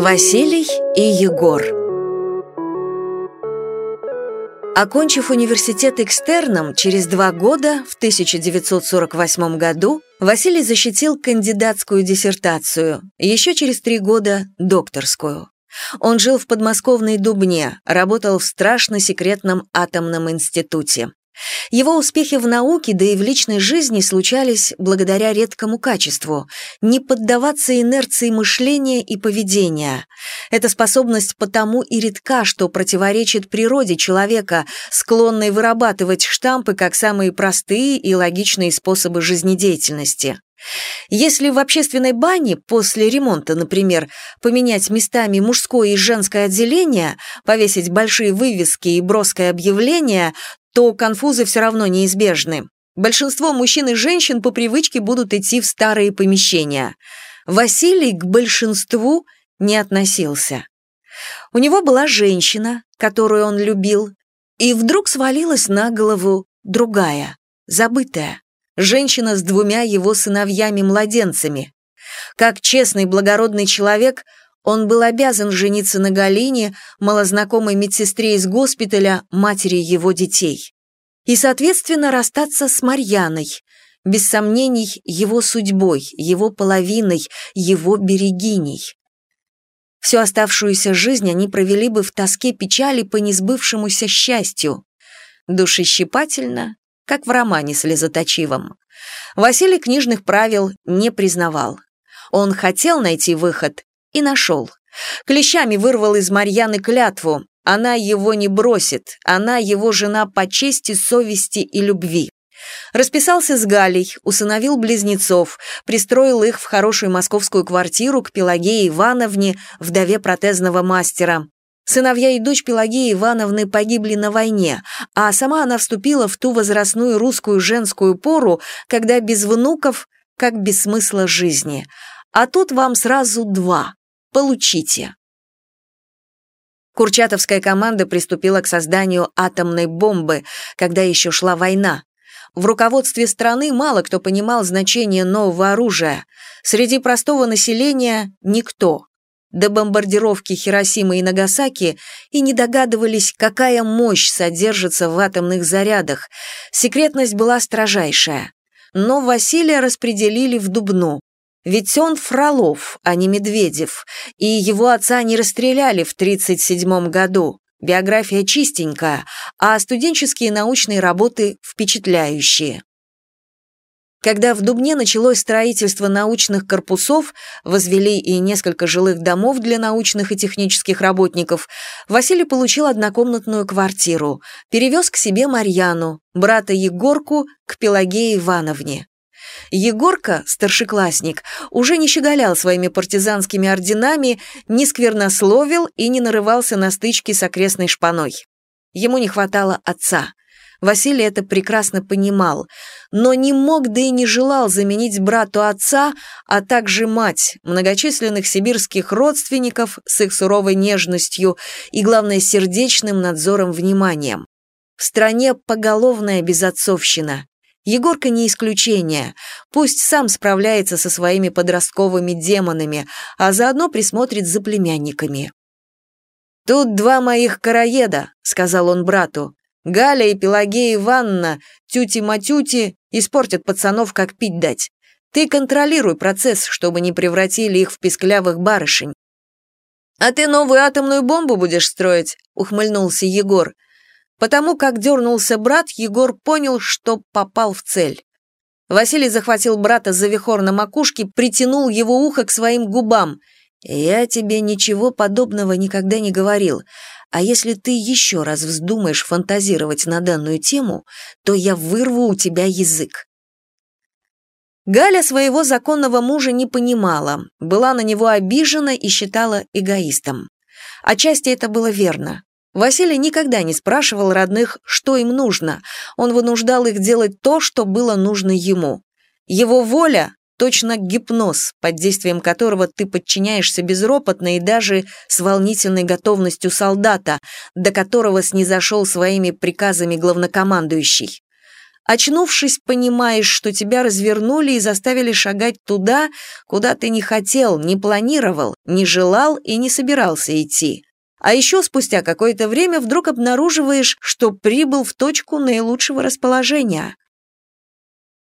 Василий и Егор Окончив университет экстерном, через два года, в 1948 году, Василий защитил кандидатскую диссертацию, еще через три года – докторскую. Он жил в подмосковной Дубне, работал в страшно секретном атомном институте. Его успехи в науке, да и в личной жизни случались благодаря редкому качеству – не поддаваться инерции мышления и поведения. Эта способность потому и редка, что противоречит природе человека, склонной вырабатывать штампы как самые простые и логичные способы жизнедеятельности. Если в общественной бане после ремонта, например, поменять местами мужское и женское отделение, повесить большие вывески и броское объявление, то конфузы все равно неизбежны. Большинство мужчин и женщин по привычке будут идти в старые помещения. Василий к большинству не относился. У него была женщина, которую он любил, и вдруг свалилась на голову другая, забытая, женщина с двумя его сыновьями-младенцами. Как честный благородный человек, он был обязан жениться на Галине, малознакомой медсестре из госпиталя, матери его детей. И, соответственно, расстаться с Марьяной, без сомнений, его судьбой, его половиной, его берегиней. Всю оставшуюся жизнь они провели бы в тоске печали по несбывшемуся счастью. Душещипательно, как в романе слезоточивом. Василий книжных правил не признавал. Он хотел найти выход и нашел. Клещами вырвал из Марьяны клятву. Она его не бросит, она его жена по чести, совести и любви. Расписался с Галей, усыновил близнецов, пристроил их в хорошую московскую квартиру к Пелагее Ивановне, вдове протезного мастера. Сыновья и дочь Пелагеи Ивановны погибли на войне, а сама она вступила в ту возрастную русскую женскую пору, когда без внуков, как без смысла жизни. А тут вам сразу два. Получите. Курчатовская команда приступила к созданию атомной бомбы, когда еще шла война. В руководстве страны мало кто понимал значение нового оружия. Среди простого населения – никто. До бомбардировки Хиросимы и Нагасаки и не догадывались, какая мощь содержится в атомных зарядах. Секретность была строжайшая. Но Василия распределили в Дубну. Ведь он Фролов, а не Медведев, и его отца не расстреляли в 1937 году. Биография чистенькая, а студенческие научные работы впечатляющие. Когда в Дубне началось строительство научных корпусов, возвели и несколько жилых домов для научных и технических работников, Василий получил однокомнатную квартиру, перевез к себе Марьяну, брата Егорку, к Пелагее Ивановне. Егорка, старшеклассник, уже не щеголял своими партизанскими орденами, не сквернословил и не нарывался на стычки с окрестной шпаной. Ему не хватало отца. Василий это прекрасно понимал, но не мог да и не желал заменить брату отца, а также мать, многочисленных сибирских родственников с их суровой нежностью и, главное, сердечным надзором вниманием. В стране поголовная безотцовщина, Егорка не исключение. Пусть сам справляется со своими подростковыми демонами, а заодно присмотрит за племянниками. «Тут два моих караеда», — сказал он брату. «Галя и Пелагея Ивановна, тюти-матюти, испортят пацанов, как пить дать. Ты контролируй процесс, чтобы не превратили их в писклявых барышень». «А ты новую атомную бомбу будешь строить?» — ухмыльнулся Егор. Потому как дернулся брат, Егор понял, что попал в цель. Василий захватил брата за вихор на макушке, притянул его ухо к своим губам. «Я тебе ничего подобного никогда не говорил, а если ты еще раз вздумаешь фантазировать на данную тему, то я вырву у тебя язык». Галя своего законного мужа не понимала, была на него обижена и считала эгоистом. Отчасти это было верно. Василий никогда не спрашивал родных, что им нужно. Он вынуждал их делать то, что было нужно ему. Его воля точно гипноз, под действием которого ты подчиняешься безропотно и даже с волнительной готовностью солдата, до которого снизошел своими приказами главнокомандующий. Очнувшись, понимаешь, что тебя развернули и заставили шагать туда, куда ты не хотел, не планировал, не желал и не собирался идти. А еще спустя какое-то время вдруг обнаруживаешь, что прибыл в точку наилучшего расположения.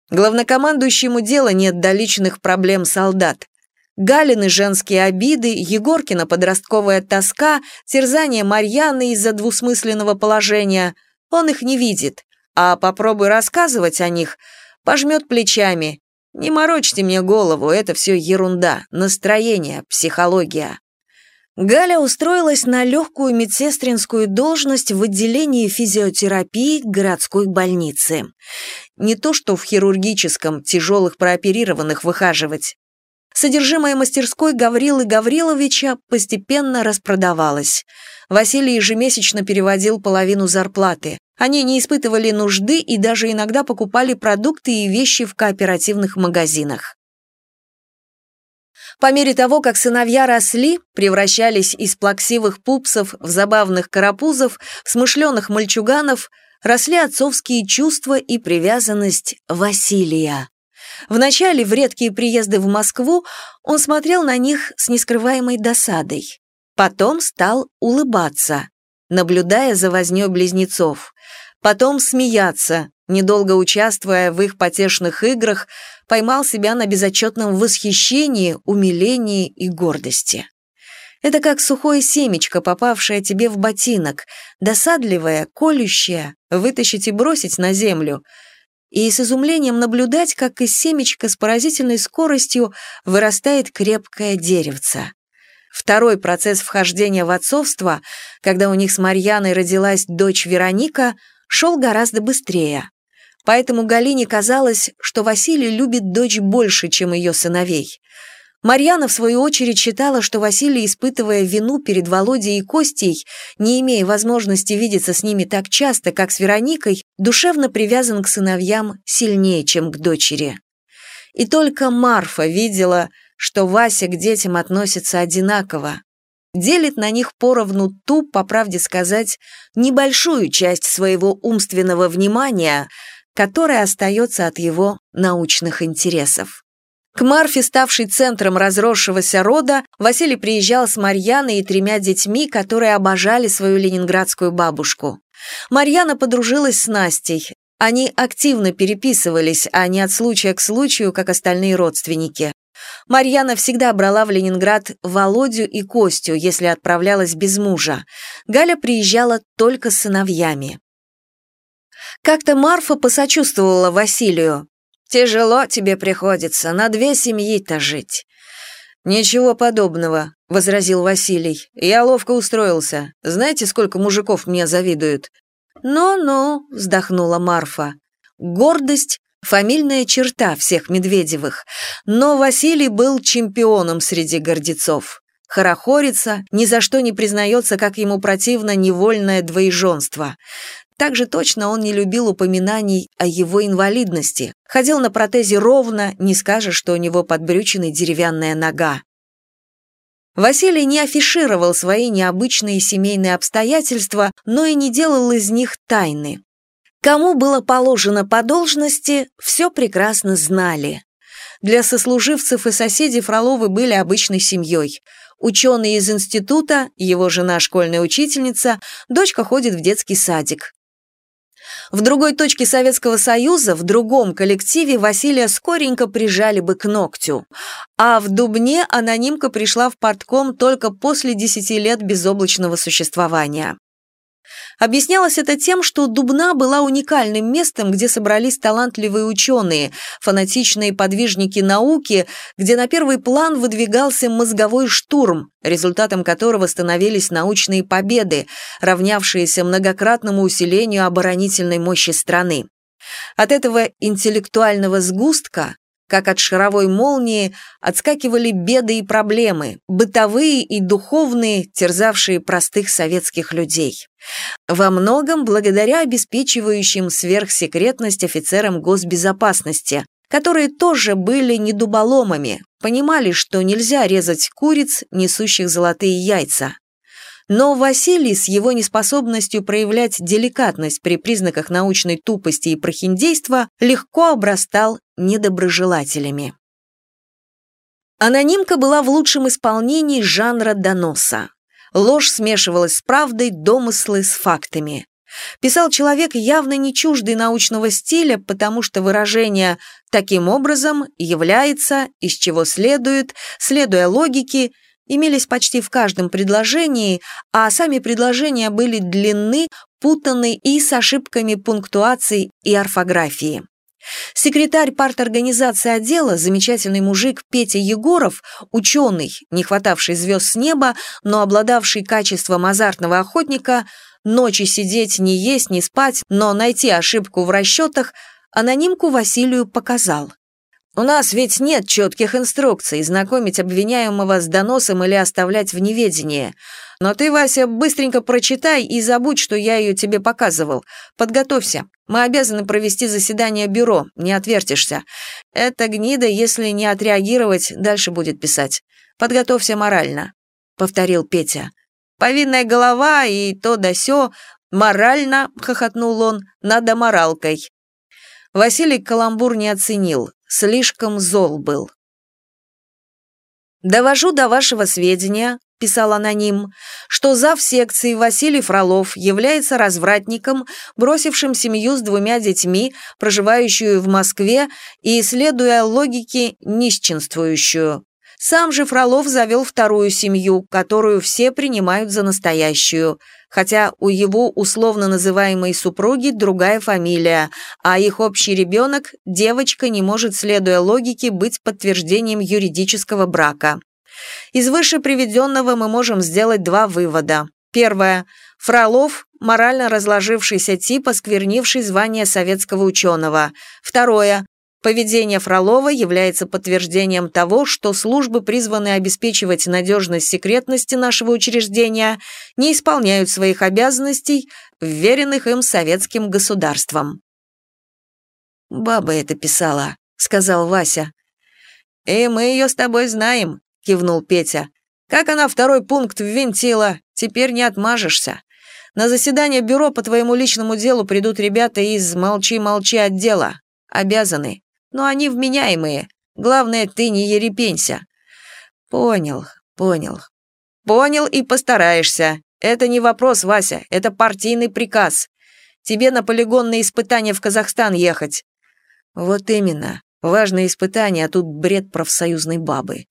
Главнокомандующему дела нет до личных проблем солдат. Галины женские обиды, Егоркина подростковая тоска, терзание Марьяны из-за двусмысленного положения – он их не видит а попробуй рассказывать о них, пожмет плечами. Не морочьте мне голову, это все ерунда, настроение, психология. Галя устроилась на легкую медсестринскую должность в отделении физиотерапии городской больницы. Не то что в хирургическом, тяжелых прооперированных выхаживать. Содержимое мастерской Гаврилы Гавриловича постепенно распродавалось. Василий ежемесячно переводил половину зарплаты. Они не испытывали нужды и даже иногда покупали продукты и вещи в кооперативных магазинах. По мере того, как сыновья росли, превращались из плаксивых пупсов в забавных карапузов, смышленых мальчуганов, росли отцовские чувства и привязанность Василия. Вначале, в редкие приезды в Москву, он смотрел на них с нескрываемой досадой. Потом стал улыбаться, наблюдая за вознёй близнецов потом смеяться, недолго участвуя в их потешных играх, поймал себя на безотчетном восхищении, умилении и гордости. Это как сухое семечко, попавшее тебе в ботинок, досадливое, колющее, вытащить и бросить на землю, и с изумлением наблюдать, как из семечка с поразительной скоростью вырастает крепкое деревце. Второй процесс вхождения в отцовство, когда у них с Марьяной родилась дочь Вероника – шел гораздо быстрее. Поэтому Галине казалось, что Василий любит дочь больше, чем ее сыновей. Марьяна, в свою очередь, считала, что Василий, испытывая вину перед Володей и Костей, не имея возможности видеться с ними так часто, как с Вероникой, душевно привязан к сыновьям сильнее, чем к дочери. И только Марфа видела, что Вася к детям относится одинаково, делит на них поровну ту, по правде сказать, небольшую часть своего умственного внимания, которая остается от его научных интересов. К Марфе, ставшей центром разросшегося рода, Василий приезжал с Марьяной и тремя детьми, которые обожали свою ленинградскую бабушку. Марьяна подружилась с Настей. Они активно переписывались, а не от случая к случаю, как остальные родственники. Марьяна всегда брала в Ленинград Володю и Костю, если отправлялась без мужа. Галя приезжала только с сыновьями. Как-то Марфа посочувствовала Василию. «Тяжело тебе приходится, на две семьи-то жить». «Ничего подобного», — возразил Василий. «Я ловко устроился. Знаете, сколько мужиков мне завидуют?» «Ну-ну», — вздохнула Марфа. Гордость фамильная черта всех Медведевых, но Василий был чемпионом среди гордецов. Хорохорится, ни за что не признается, как ему противно невольное двоеженство. Также точно он не любил упоминаний о его инвалидности. Ходил на протезе ровно, не скажешь, что у него подбрюченная деревянная нога. Василий не афишировал свои необычные семейные обстоятельства, но и не делал из них тайны. Кому было положено по должности, все прекрасно знали. Для сослуживцев и соседей Фроловы были обычной семьей. Ученый из института, его жена школьная учительница, дочка ходит в детский садик. В другой точке Советского Союза, в другом коллективе Василия скоренько прижали бы к ногтю, а в Дубне анонимка пришла в портком только после десяти лет безоблачного существования. Объяснялось это тем, что Дубна была уникальным местом, где собрались талантливые ученые, фанатичные подвижники науки, где на первый план выдвигался мозговой штурм, результатом которого становились научные победы, равнявшиеся многократному усилению оборонительной мощи страны. От этого интеллектуального сгустка как от шаровой молнии отскакивали беды и проблемы, бытовые и духовные, терзавшие простых советских людей. Во многом благодаря обеспечивающим сверхсекретность офицерам госбезопасности, которые тоже были недуболомами, понимали, что нельзя резать куриц, несущих золотые яйца. Но Василий с его неспособностью проявлять деликатность при признаках научной тупости и прохиндейства легко обрастал недоброжелателями. Анонимка была в лучшем исполнении жанра доноса. Ложь смешивалась с правдой, домыслы с фактами. Писал человек, явно не чуждый научного стиля, потому что выражение «таким образом» является, из чего следует, следуя логике, имелись почти в каждом предложении, а сами предложения были длинны, путаны и с ошибками пунктуации и орфографии. Секретарь парторганизации отдела, замечательный мужик Петя Егоров, ученый, не хватавший звезд с неба, но обладавший качеством азартного охотника, ночи сидеть, не есть, не спать, но найти ошибку в расчетах, анонимку Василию показал. У нас ведь нет четких инструкций знакомить обвиняемого с доносом или оставлять в неведении. Но ты, Вася, быстренько прочитай и забудь, что я ее тебе показывал. Подготовься. Мы обязаны провести заседание бюро, не отвертишься. Эта гнида, если не отреагировать, дальше будет писать. Подготовься морально», — повторил Петя. «Повинная голова и то да сё. Морально», — хохотнул он, — «надо моралкой». Василий каламбур не оценил слишком зол был. «Довожу до вашего сведения», – писал аноним, что зав секции Василий Фролов является развратником, бросившим семью с двумя детьми, проживающую в Москве и, следуя логике, нищенствующую. Сам же Фролов завел вторую семью, которую все принимают за настоящую, хотя у его условно называемой супруги другая фамилия, а их общий ребенок, девочка, не может, следуя логике, быть подтверждением юридического брака. Из выше приведенного мы можем сделать два вывода. Первое. Фролов – морально разложившийся тип, осквернивший звание советского ученого. Второе. Поведение Фролова является подтверждением того, что службы, призванные обеспечивать надежность секретности нашего учреждения, не исполняют своих обязанностей, вверенных им советским государством. «Баба это писала», — сказал Вася. «И мы ее с тобой знаем», — кивнул Петя. «Как она второй пункт ввинтила, теперь не отмажешься. На заседание бюро по твоему личному делу придут ребята из «Молчи-молчи» отдела. Обязаны но они вменяемые. Главное, ты не ерепенься». «Понял, понял». «Понял и постараешься. Это не вопрос, Вася, это партийный приказ. Тебе на полигонные испытания в Казахстан ехать». «Вот именно. Важное испытание, а тут бред профсоюзной бабы».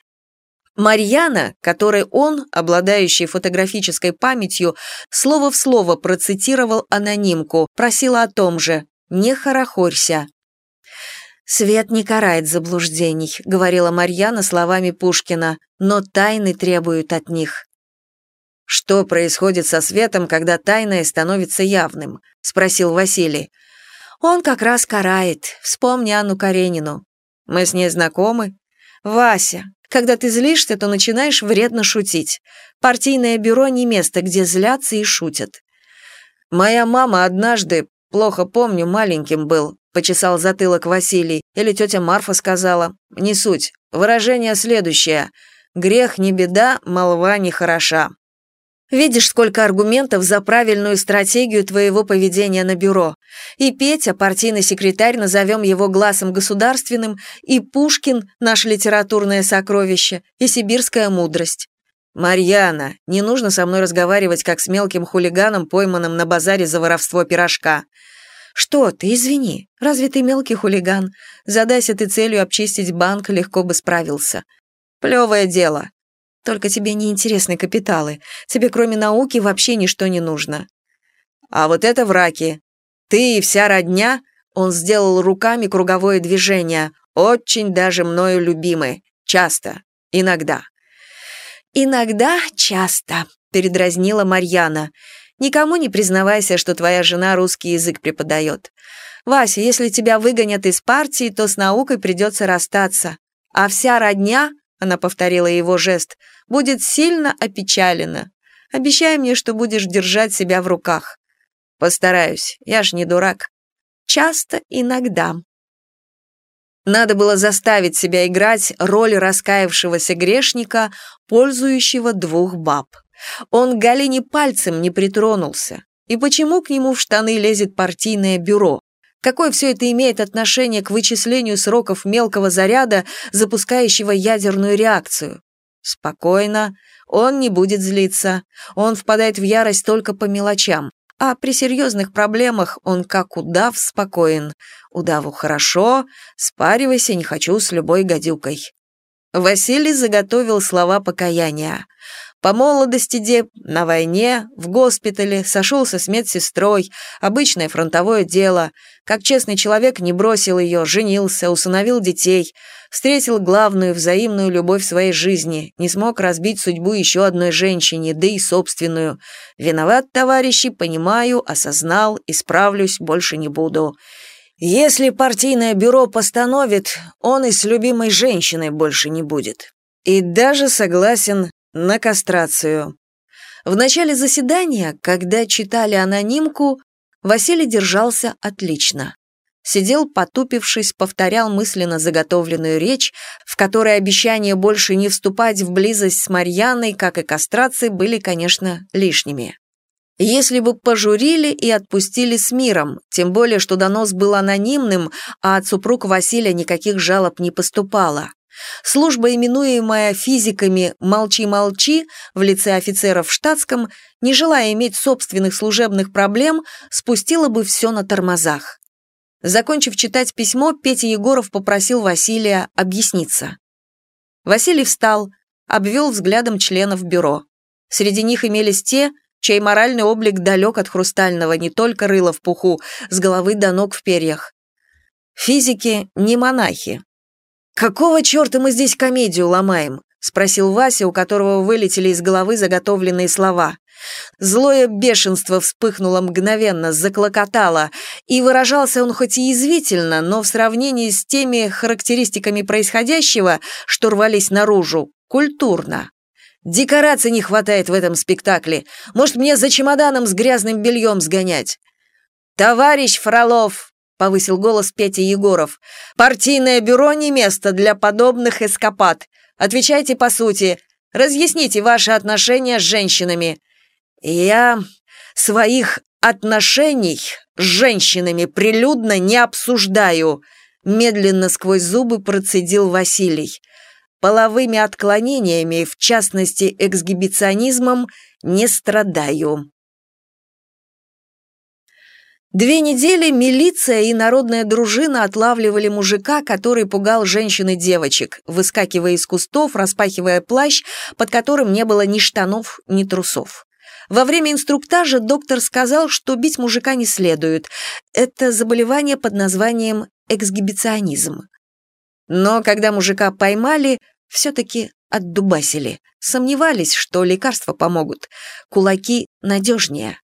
Марьяна, которой он, обладающий фотографической памятью, слово в слово процитировал анонимку, просила о том же «Не хорохорься». «Свет не карает заблуждений», — говорила Марьяна словами Пушкина, «но тайны требуют от них». «Что происходит со светом, когда тайное становится явным?» — спросил Василий. «Он как раз карает. Вспомни Анну Каренину. Мы с ней знакомы?» «Вася, когда ты злишься, то начинаешь вредно шутить. Партийное бюро не место, где злятся и шутят». «Моя мама однажды, плохо помню, маленьким был, почесал затылок Василий, или тетя Марфа сказала. Не суть. Выражение следующее. Грех не беда, молва не хороша. Видишь, сколько аргументов за правильную стратегию твоего поведения на бюро. И Петя, партийный секретарь, назовем его глазом государственным, и Пушкин, наше литературное сокровище, и сибирская мудрость. «Марьяна, не нужно со мной разговаривать, как с мелким хулиганом, пойманным на базаре за воровство пирожка. «Что ты, извини, разве ты мелкий хулиган? Задайся ты целью обчистить банк, легко бы справился. Плевое дело. Только тебе не интересны капиталы. Тебе кроме науки вообще ничто не нужно». «А вот это враки. Ты и вся родня...» Он сделал руками круговое движение. «Очень даже мною любимы. Часто. Иногда». «Иногда часто», — передразнила Марьяна. Никому не признавайся, что твоя жена русский язык преподает. Вася, если тебя выгонят из партии, то с наукой придется расстаться. А вся родня, она повторила его жест, будет сильно опечалена. Обещай мне, что будешь держать себя в руках. Постараюсь, я ж не дурак. Часто, иногда. Надо было заставить себя играть роль раскаявшегося грешника, пользующего двух баб. Он к Галине пальцем не притронулся. И почему к нему в штаны лезет партийное бюро? Какое все это имеет отношение к вычислению сроков мелкого заряда, запускающего ядерную реакцию? Спокойно, он не будет злиться. Он впадает в ярость только по мелочам. А при серьезных проблемах он как удав спокоен. Удаву хорошо, спаривайся, не хочу с любой гадюкой. Василий заготовил слова покаяния. По молодости Деп на войне, в госпитале, сошелся с медсестрой, обычное фронтовое дело. Как честный человек не бросил ее, женился, усыновил детей, встретил главную взаимную любовь своей жизни, не смог разбить судьбу еще одной женщине, да и собственную. Виноват, товарищи, понимаю, осознал, исправлюсь, больше не буду. Если партийное бюро постановит, он и с любимой женщиной больше не будет. И даже согласен на кастрацию. В начале заседания, когда читали анонимку, Василий держался отлично. Сидел, потупившись, повторял мысленно заготовленную речь, в которой обещания больше не вступать в близость с Марьяной, как и кастрации, были, конечно, лишними. Если бы пожурили и отпустили с миром, тем более, что донос был анонимным, а от супруг Василия никаких жалоб не поступало. Служба, именуемая физиками «молчи-молчи» в лице офицеров в штатском, не желая иметь собственных служебных проблем, спустила бы все на тормозах. Закончив читать письмо, Петя Егоров попросил Василия объясниться. Василий встал, обвел взглядом членов бюро. Среди них имелись те, чей моральный облик далек от хрустального, не только рыло в пуху, с головы до ног в перьях. Физики не монахи, «Какого черта мы здесь комедию ломаем?» — спросил Вася, у которого вылетели из головы заготовленные слова. Злое бешенство вспыхнуло мгновенно, заклокотало, и выражался он хоть и язвительно, но в сравнении с теми характеристиками происходящего, что рвались наружу, культурно. «Декораций не хватает в этом спектакле. Может, мне за чемоданом с грязным бельем сгонять?» «Товарищ Фролов!» — повысил голос Петя Егоров. «Партийное бюро не место для подобных эскапад. Отвечайте по сути. Разъясните ваши отношения с женщинами». «Я своих отношений с женщинами прилюдно не обсуждаю», медленно сквозь зубы процедил Василий. «Половыми отклонениями, в частности эксгибиционизмом, не страдаю». Две недели милиция и народная дружина отлавливали мужика, который пугал женщин и девочек, выскакивая из кустов, распахивая плащ, под которым не было ни штанов, ни трусов. Во время инструктажа доктор сказал, что бить мужика не следует. Это заболевание под названием эксгибиционизм. Но когда мужика поймали, все-таки отдубасили. Сомневались, что лекарства помогут. Кулаки надежнее.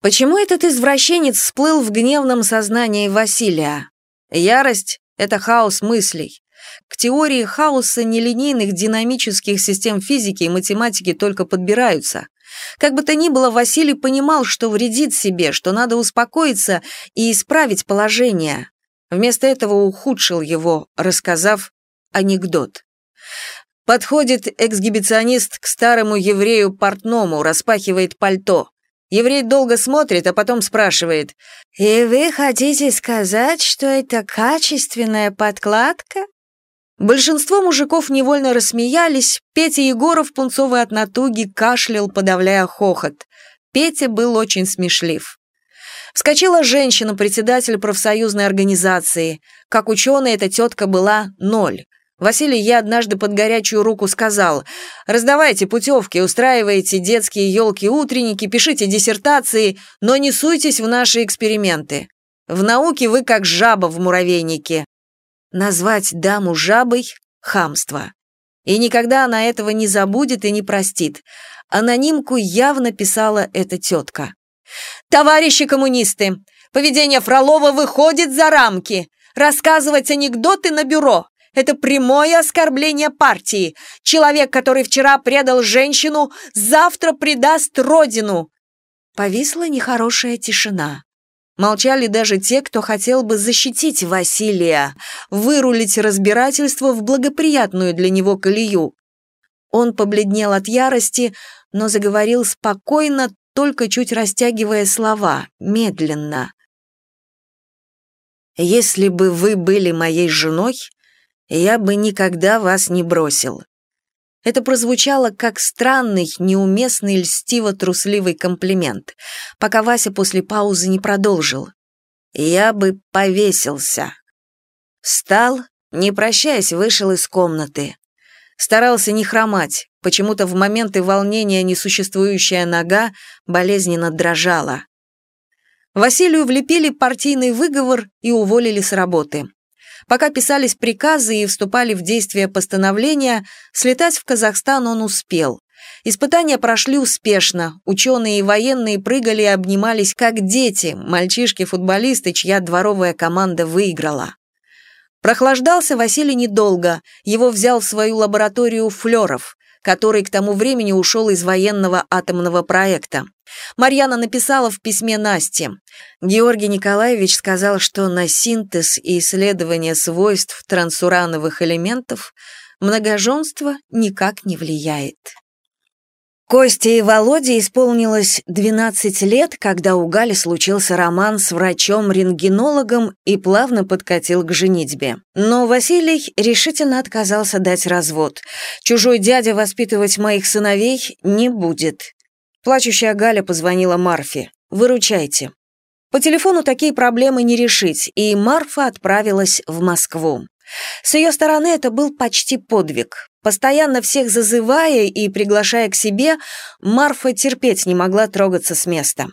Почему этот извращенец всплыл в гневном сознании Василия? Ярость — это хаос мыслей. К теории хаоса нелинейных динамических систем физики и математики только подбираются. Как бы то ни было, Василий понимал, что вредит себе, что надо успокоиться и исправить положение. Вместо этого ухудшил его, рассказав анекдот. Подходит эксгибиционист к старому еврею-портному, распахивает пальто. Еврей долго смотрит, а потом спрашивает. «И вы хотите сказать, что это качественная подкладка?» Большинство мужиков невольно рассмеялись, Петя Егоров, пунцовый от натуги, кашлял, подавляя хохот. Петя был очень смешлив. Вскочила женщина, председатель профсоюзной организации. Как ученая эта тетка была ноль. Василий я однажды под горячую руку сказал, «Раздавайте путевки, устраивайте детские елки-утренники, пишите диссертации, но не суйтесь в наши эксперименты. В науке вы как жаба в муравейнике». Назвать даму жабой – хамство. И никогда она этого не забудет и не простит. Анонимку явно писала эта тетка. «Товарищи коммунисты, поведение Фролова выходит за рамки. Рассказывать анекдоты на бюро. Это прямое оскорбление партии. Человек, который вчера предал женщину, завтра предаст родину». Повисла нехорошая тишина. Молчали даже те, кто хотел бы защитить Василия, вырулить разбирательство в благоприятную для него колею. Он побледнел от ярости, но заговорил спокойно, только чуть растягивая слова, медленно. «Если бы вы были моей женой, я бы никогда вас не бросил». Это прозвучало как странный, неуместный, льстиво-трусливый комплимент, пока Вася после паузы не продолжил. «Я бы повесился». Встал, не прощаясь, вышел из комнаты. Старался не хромать, почему-то в моменты волнения несуществующая нога болезненно дрожала. Василию влепили партийный выговор и уволили с работы. Пока писались приказы и вступали в действие постановления, слетать в Казахстан он успел. Испытания прошли успешно, ученые и военные прыгали и обнимались как дети, мальчишки-футболисты, чья дворовая команда выиграла. Прохлаждался Василий недолго, его взял в свою лабораторию Флеров, который к тому времени ушел из военного атомного проекта. Марьяна написала в письме Насте. Георгий Николаевич сказал, что на синтез и исследование свойств трансурановых элементов многоженство никак не влияет. Косте и Володе исполнилось 12 лет, когда у Гали случился роман с врачом-рентгенологом и плавно подкатил к женитьбе. Но Василий решительно отказался дать развод. Чужой дядя воспитывать моих сыновей не будет. Плачущая Галя позвонила Марфе. «Выручайте». По телефону такие проблемы не решить, и Марфа отправилась в Москву. С ее стороны это был почти подвиг. Постоянно всех зазывая и приглашая к себе, Марфа терпеть не могла трогаться с места.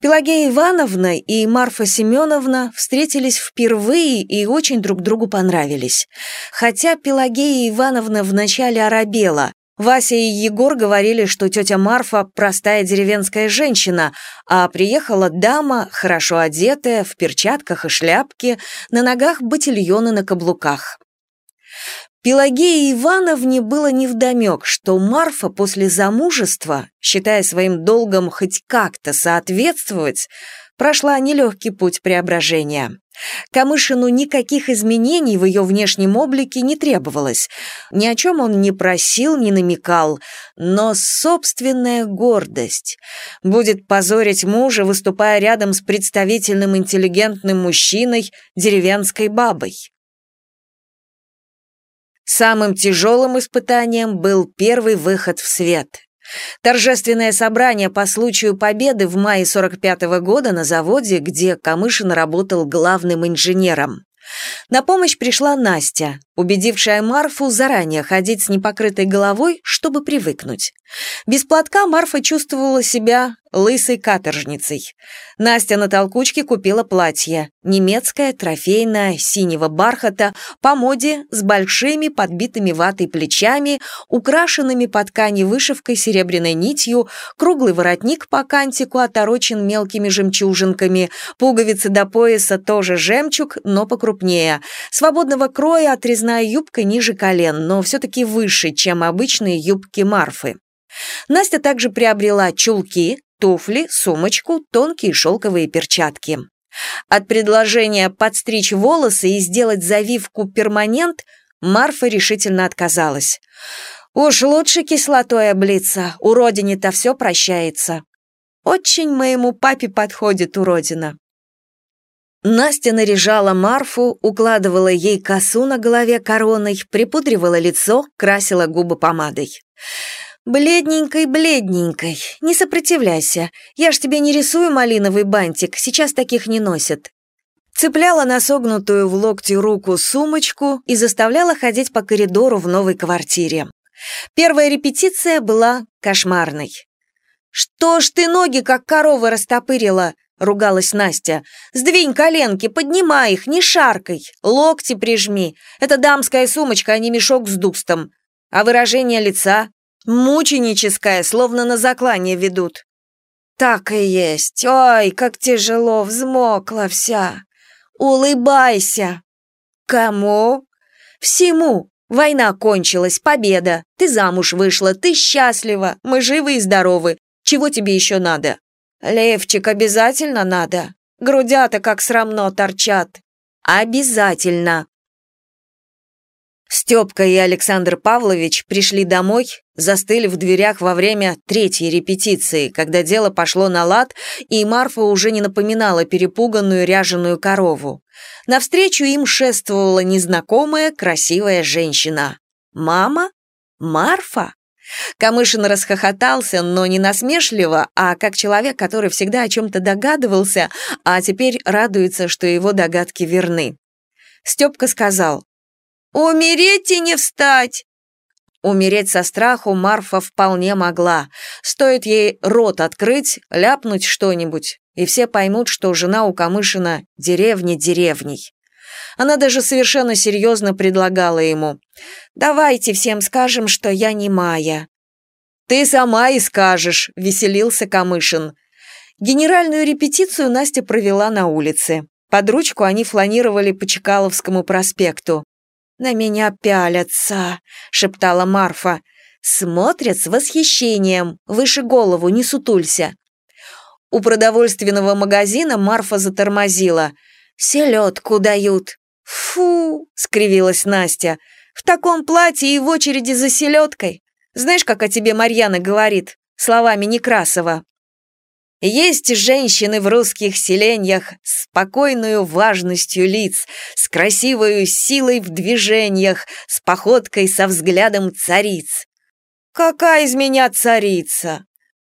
Пелагея Ивановна и Марфа Семеновна встретились впервые и очень друг другу понравились. Хотя Пелагея Ивановна вначале оробела, Вася и Егор говорили, что тетя Марфа – простая деревенская женщина, а приехала дама, хорошо одетая, в перчатках и шляпке, на ногах ботильоны на каблуках. Пелагее Ивановне было невдомек, что Марфа после замужества, считая своим долгом хоть как-то соответствовать, прошла нелегкий путь преображения. Камышину никаких изменений в ее внешнем облике не требовалось. Ни о чем он не просил, не намекал. Но собственная гордость будет позорить мужа, выступая рядом с представительным интеллигентным мужчиной, деревенской бабой. Самым тяжелым испытанием был первый выход в свет – Торжественное собрание по случаю победы в мае 45 -го года на заводе, где Камышин работал главным инженером. На помощь пришла Настя, убедившая Марфу заранее ходить с непокрытой головой, чтобы привыкнуть. Без платка Марфа чувствовала себя лысой каторжницей. Настя на толкучке купила платье. Немецкое, трофейное, синего бархата, по моде, с большими подбитыми ватой плечами, украшенными по ткани вышивкой серебряной нитью, круглый воротник по кантику оторочен мелкими жемчужинками, пуговицы до пояса тоже жемчуг, но покрупнее. Свободного кроя отрезная юбка ниже колен, но все-таки выше, чем обычные юбки Марфы. Настя также приобрела чулки, туфли, сумочку, тонкие шелковые перчатки. От предложения подстричь волосы и сделать завивку перманент Марфа решительно отказалась. «Уж лучше кислотой облиться, уродине-то все прощается. Очень моему папе подходит уродина». Настя наряжала Марфу, укладывала ей косу на голове короной, припудривала лицо, красила губы помадой. «Бледненькой-бледненькой, не сопротивляйся. Я ж тебе не рисую малиновый бантик, сейчас таких не носят». Цепляла на согнутую в локте руку сумочку и заставляла ходить по коридору в новой квартире. Первая репетиция была кошмарной. «Что ж ты ноги, как корова, растопырила?» — ругалась Настя. «Сдвинь коленки, поднимай их, не шаркай, локти прижми. Это дамская сумочка, а не мешок с дустом. А выражение лица? Мученическое, словно на заклание ведут. Так и есть. Ой, как тяжело, взмокла вся. Улыбайся. Кому? Всему. Война кончилась, победа. Ты замуж вышла, ты счастлива, мы живы и здоровы. Чего тебе еще надо? Левчик обязательно надо. Грудята как срамно торчат. Обязательно. Степка и Александр Павлович пришли домой, застыли в дверях во время третьей репетиции, когда дело пошло на лад, и Марфа уже не напоминала перепуганную ряженую корову. Навстречу им шествовала незнакомая красивая женщина. Мама? Марфа? Камышин расхохотался, но не насмешливо, а как человек, который всегда о чем-то догадывался, а теперь радуется, что его догадки верны. Степка сказал, «Умереть и не встать!» Умереть со страху Марфа вполне могла. Стоит ей рот открыть, ляпнуть что-нибудь, и все поймут, что жена у Камышина деревня деревней. Она даже совершенно серьезно предлагала ему. «Давайте всем скажем, что я не Майя». «Ты сама и скажешь», — веселился Камышин. Генеральную репетицию Настя провела на улице. Под ручку они фланировали по Чекаловскому проспекту. «На меня пялятся», — шептала Марфа. «Смотрят с восхищением. Выше голову, не сутулься». У продовольственного магазина Марфа затормозила. «Селедку дают». «Фу!» — скривилась Настя. «В таком платье и в очереди за селедкой. Знаешь, как о тебе Марьяна говорит? Словами Некрасова. Есть женщины в русских селениях с спокойную важностью лиц, с красивой силой в движениях, с походкой со взглядом цариц. «Какая из меня царица?»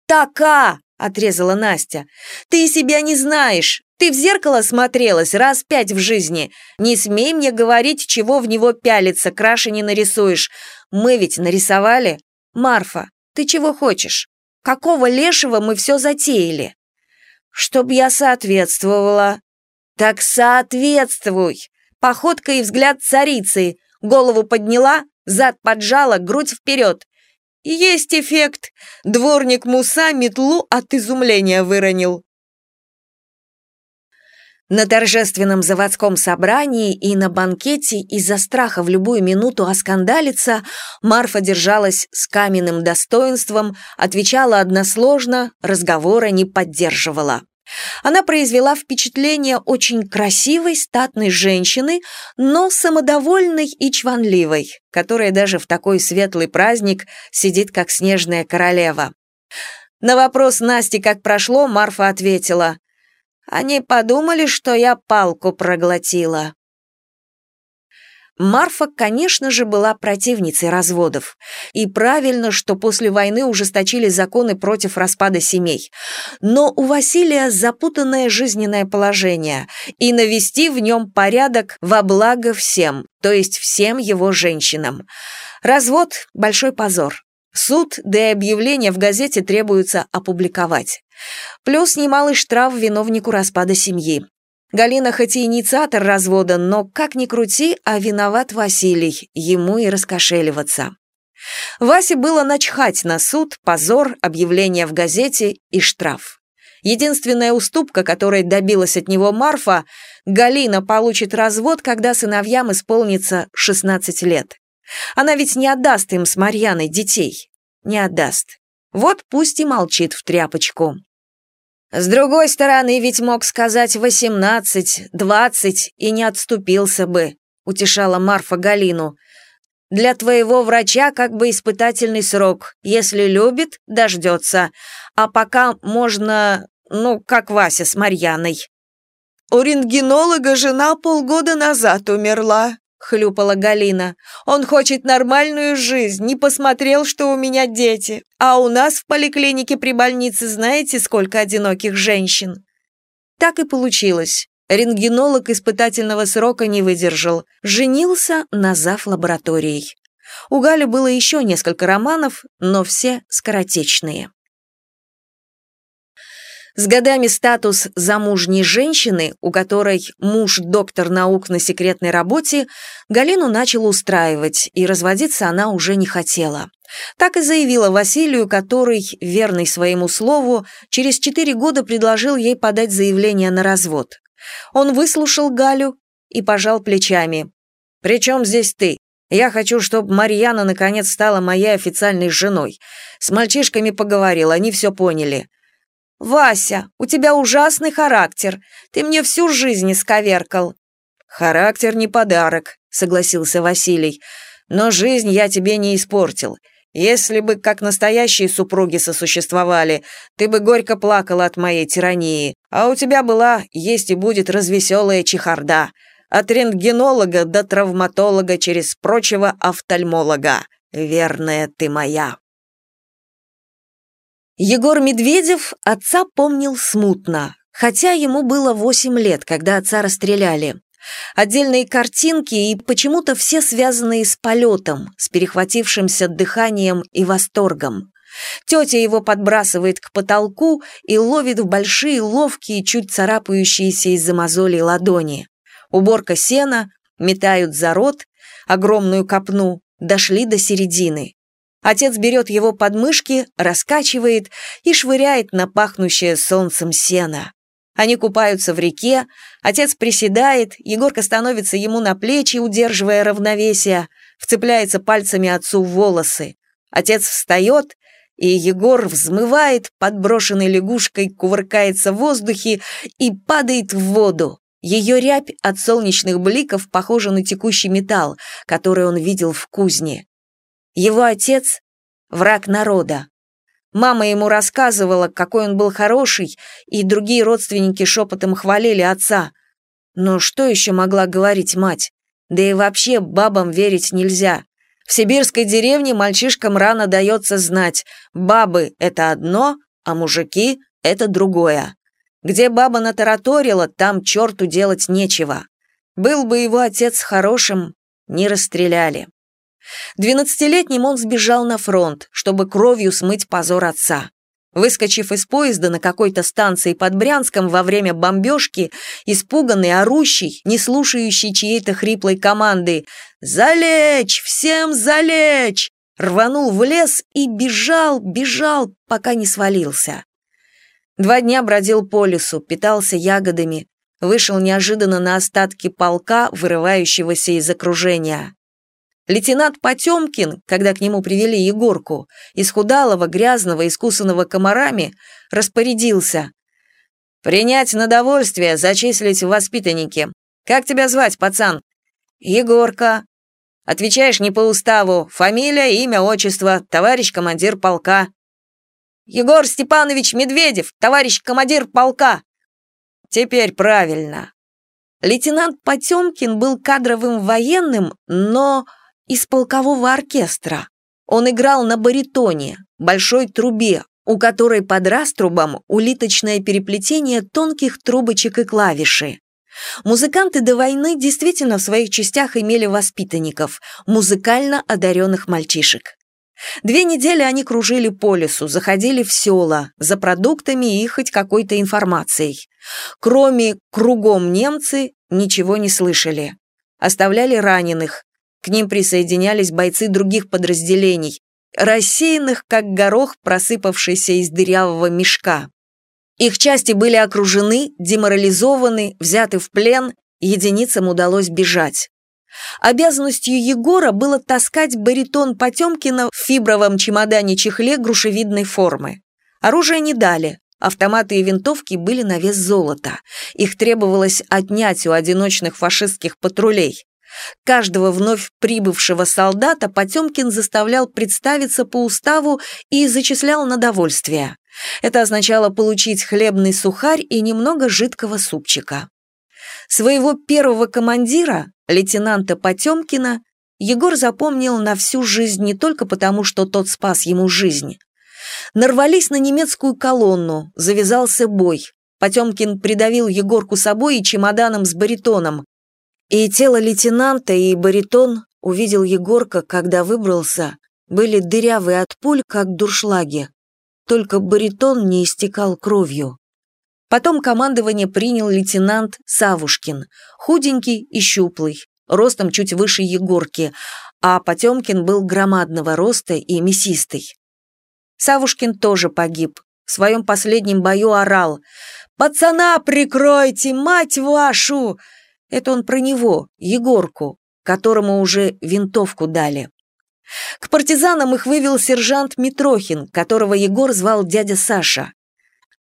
«Така!» — отрезала Настя. «Ты себя не знаешь. Ты в зеркало смотрелась раз пять в жизни. Не смей мне говорить, чего в него пялиться, краши не нарисуешь. Мы ведь нарисовали. Марфа, ты чего хочешь? Какого лешего мы все затеяли? Чтоб я соответствовала. Так соответствуй. Походка и взгляд царицы. Голову подняла, зад поджала, грудь вперед. Есть эффект. Дворник Муса метлу от изумления выронил. На торжественном заводском собрании и на банкете из-за страха в любую минуту оскандалиться Марфа держалась с каменным достоинством, отвечала односложно, разговора не поддерживала. Она произвела впечатление очень красивой, статной женщины, но самодовольной и чванливой, которая даже в такой светлый праздник сидит как снежная королева. На вопрос Насти, как прошло, Марфа ответила, они подумали, что я палку проглотила. Марфа, конечно же, была противницей разводов. И правильно, что после войны ужесточили законы против распада семей. Но у Василия запутанное жизненное положение, и навести в нем порядок во благо всем, то есть всем его женщинам. Развод – большой позор. Суд, да и объявление в газете требуется опубликовать. Плюс немалый штраф виновнику распада семьи. Галина хоть и инициатор развода, но как ни крути, а виноват Василий, ему и раскошеливаться. Васе было начхать на суд, позор, объявление в газете и штраф. Единственная уступка, которой добилась от него Марфа, Галина получит развод, когда сыновьям исполнится 16 лет. Она ведь не отдаст им с Марьяной детей. Не отдаст. Вот пусть и молчит в тряпочку. С другой стороны, ведь мог сказать восемнадцать, двадцать и не отступился бы, утешала Марфа Галину. Для твоего врача как бы испытательный срок. Если любит, дождется. А пока можно, ну, как Вася с Марьяной. У рентгенолога жена полгода назад умерла, — хлюпала Галина. «Он хочет нормальную жизнь, не посмотрел, что у меня дети. А у нас в поликлинике при больнице знаете, сколько одиноких женщин?» Так и получилось. Рентгенолог испытательного срока не выдержал. Женился на зав. лабораторией. У Гали было еще несколько романов, но все скоротечные. С годами статус замужней женщины, у которой муж доктор наук на секретной работе, Галину начал устраивать, и разводиться она уже не хотела. Так и заявила Василию, который, верный своему слову, через четыре года предложил ей подать заявление на развод. Он выслушал Галю и пожал плечами. «При чем здесь ты? Я хочу, чтобы Марьяна наконец стала моей официальной женой. С мальчишками поговорил, они все поняли. «Вася, у тебя ужасный характер. Ты мне всю жизнь исковеркал». «Характер не подарок», — согласился Василий. «Но жизнь я тебе не испортил. Если бы как настоящие супруги сосуществовали, ты бы горько плакала от моей тирании, а у тебя была, есть и будет развеселая чехарда. От рентгенолога до травматолога через прочего офтальмолога. Верная ты моя». Егор Медведев отца помнил смутно, хотя ему было восемь лет, когда отца расстреляли. Отдельные картинки и почему-то все связанные с полетом, с перехватившимся дыханием и восторгом. Тетя его подбрасывает к потолку и ловит в большие, ловкие, чуть царапающиеся из-за мозолей ладони. Уборка сена, метают за рот, огромную копну, дошли до середины. Отец берет его под мышки, раскачивает и швыряет на пахнущее солнцем сено. Они купаются в реке, отец приседает, Егорка становится ему на плечи, удерживая равновесие, вцепляется пальцами отцу в волосы. Отец встает, и Егор взмывает, подброшенной лягушкой, кувыркается в воздухе и падает в воду. Ее рябь от солнечных бликов похожа на текущий металл, который он видел в кузне. Его отец — враг народа. Мама ему рассказывала, какой он был хороший, и другие родственники шепотом хвалили отца. Но что еще могла говорить мать? Да и вообще бабам верить нельзя. В сибирской деревне мальчишкам рано дается знать, бабы — это одно, а мужики — это другое. Где баба натараторила, там черту делать нечего. Был бы его отец хорошим, не расстреляли. Двенадцатилетним он сбежал на фронт, чтобы кровью смыть позор отца. Выскочив из поезда на какой-то станции под Брянском во время бомбежки, испуганный, орущий, не слушающий чьей-то хриплой команды «Залечь! Всем залечь!» рванул в лес и бежал, бежал, пока не свалился. Два дня бродил по лесу, питался ягодами, вышел неожиданно на остатки полка, вырывающегося из окружения. Лейтенант Потемкин, когда к нему привели Егорку, исхудалого, грязного, искусанного комарами, распорядился. «Принять на довольствие, зачислить в воспитанники. Как тебя звать, пацан?» «Егорка». «Отвечаешь не по уставу. Фамилия, имя, отчество, товарищ командир полка». «Егор Степанович Медведев, товарищ командир полка». «Теперь правильно». Лейтенант Потемкин был кадровым военным, но из полкового оркестра. Он играл на баритоне, большой трубе, у которой под раструбом улиточное переплетение тонких трубочек и клавиши. Музыканты до войны действительно в своих частях имели воспитанников, музыкально одаренных мальчишек. Две недели они кружили по лесу, заходили в села, за продуктами и хоть какой-то информацией. Кроме «кругом немцы» ничего не слышали. Оставляли раненых, к ним присоединялись бойцы других подразделений, рассеянных, как горох, просыпавшийся из дырявого мешка. Их части были окружены, деморализованы, взяты в плен, единицам удалось бежать. Обязанностью Егора было таскать баритон Потемкина в фибровом чемодане-чехле грушевидной формы. Оружие не дали, автоматы и винтовки были на вес золота. Их требовалось отнять у одиночных фашистских патрулей. Каждого вновь прибывшего солдата Потемкин заставлял представиться по уставу и зачислял на довольствие. Это означало получить хлебный сухарь и немного жидкого супчика. Своего первого командира, лейтенанта Потемкина, Егор запомнил на всю жизнь не только потому, что тот спас ему жизнь. Нарвались на немецкую колонну, завязался бой. Потемкин придавил Егорку собой и чемоданом с баритоном, и тело лейтенанта, и баритон увидел Егорка, когда выбрался, были дырявые от пуль, как дуршлаги. Только баритон не истекал кровью. Потом командование принял лейтенант Савушкин, худенький и щуплый, ростом чуть выше Егорки, а Потемкин был громадного роста и мясистый. Савушкин тоже погиб. В своем последнем бою орал «Пацана прикройте, мать вашу!» Это он про него, Егорку, которому уже винтовку дали. К партизанам их вывел сержант Митрохин, которого Егор звал дядя Саша.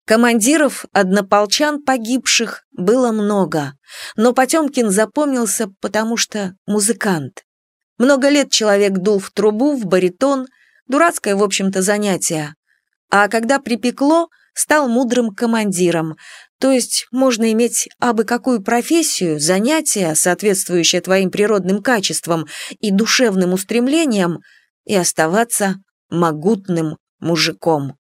Командиров, однополчан погибших было много, но Потемкин запомнился, потому что музыкант. Много лет человек дул в трубу, в баритон, дурацкое, в общем-то, занятие. А когда припекло, стал мудрым командиром, то есть можно иметь абы какую профессию, занятие, соответствующее твоим природным качествам и душевным устремлениям, и оставаться могутным мужиком.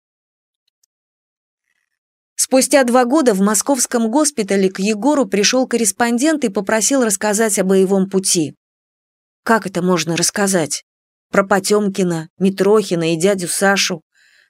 Спустя два года в московском госпитале к Егору пришел корреспондент и попросил рассказать о боевом пути. Как это можно рассказать? Про Потемкина, Митрохина и дядю Сашу,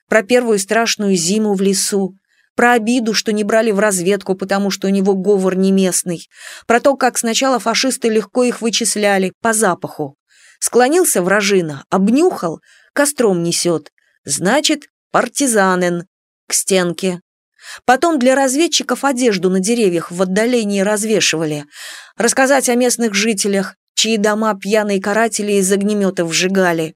про первую страшную зиму в лесу, про обиду, что не брали в разведку, потому что у него говор не местный, про то, как сначала фашисты легко их вычисляли, по запаху. Склонился вражина, обнюхал, костром несет. Значит, партизанин. К стенке. Потом для разведчиков одежду на деревьях в отдалении развешивали. Рассказать о местных жителях, чьи дома пьяные каратели из огнеметов сжигали.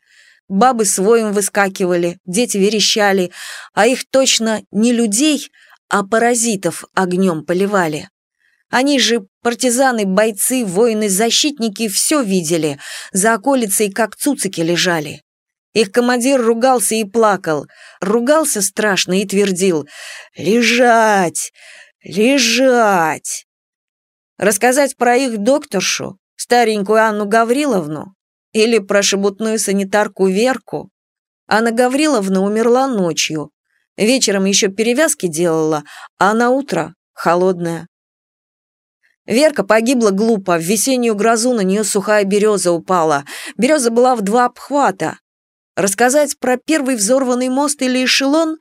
Бабы своим выскакивали, дети верещали, а их точно не людей, а паразитов огнем поливали. Они же, партизаны, бойцы, воины, защитники, все видели, за околицей как цуцики лежали. Их командир ругался и плакал. Ругался страшно и твердил «Лежать! Лежать!» Рассказать про их докторшу, старенькую Анну Гавриловну, или про шебутную санитарку Верку? Анна Гавриловна умерла ночью. Вечером еще перевязки делала, а на утро холодная. Верка погибла глупо, в весеннюю грозу на нее сухая береза упала. Береза была в два обхвата. Рассказать про первый взорванный мост или эшелон?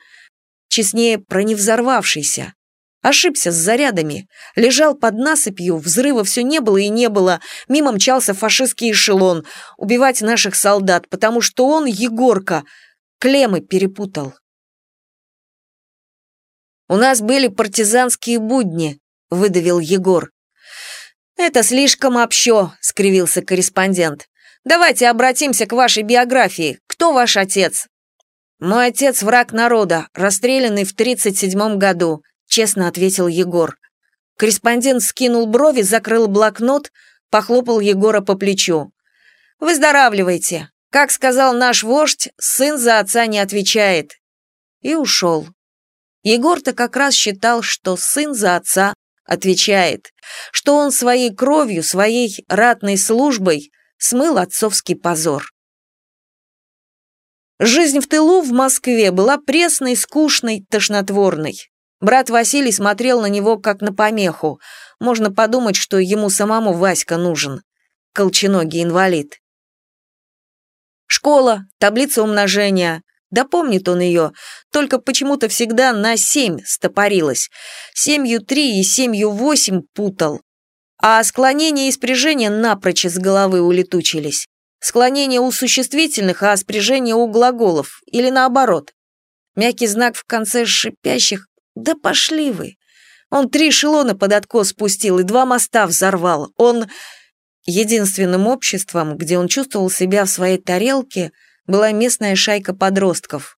Честнее, про невзорвавшийся. Ошибся с зарядами. Лежал под насыпью, взрыва все не было и не было. Мимо мчался фашистский эшелон. Убивать наших солдат, потому что он, Егорка, клеммы перепутал. «У нас были партизанские будни», — выдавил Егор. «Это слишком общо», — скривился корреспондент. Давайте обратимся к вашей биографии. Кто ваш отец?» «Мой отец – враг народа, расстрелянный в 37 году», – честно ответил Егор. Корреспондент скинул брови, закрыл блокнот, похлопал Егора по плечу. «Выздоравливайте. Как сказал наш вождь, сын за отца не отвечает». И ушел. Егор-то как раз считал, что сын за отца отвечает, что он своей кровью, своей ратной службой смыл отцовский позор. Жизнь в тылу в Москве была пресной, скучной, тошнотворной. Брат Василий смотрел на него как на помеху. Можно подумать, что ему самому Васька нужен. Колченогий инвалид. Школа, таблица умножения. Да помнит он ее, только почему-то всегда на семь стопорилась. Семью три и семью восемь путал. А склонение и спряжение напрочь из головы улетучились. Склонение у существительных, а спряжение у глаголов. Или наоборот. Мягкий знак в конце шипящих «Да пошли вы!» Он три эшелона под откос спустил и два моста взорвал. Он... Единственным обществом, где он чувствовал себя в своей тарелке, была местная шайка подростков.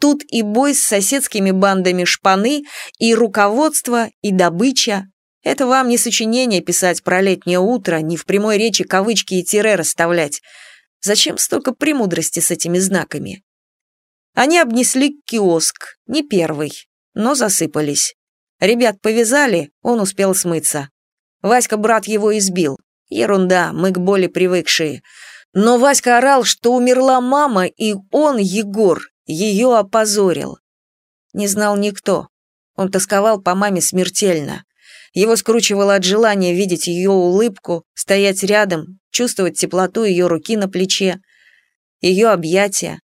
Тут и бой с соседскими бандами шпаны, и руководство, и добыча, это вам не сочинение писать про летнее утро, не в прямой речи кавычки и тире расставлять. Зачем столько премудрости с этими знаками? Они обнесли киоск, не первый, но засыпались. Ребят повязали, он успел смыться. Васька брат его избил. Ерунда, мы к боли привыкшие. Но Васька орал, что умерла мама, и он, Егор, ее опозорил. Не знал никто. Он тосковал по маме смертельно. Его скручивало от желания видеть ее улыбку, стоять рядом, чувствовать теплоту ее руки на плече, ее объятия.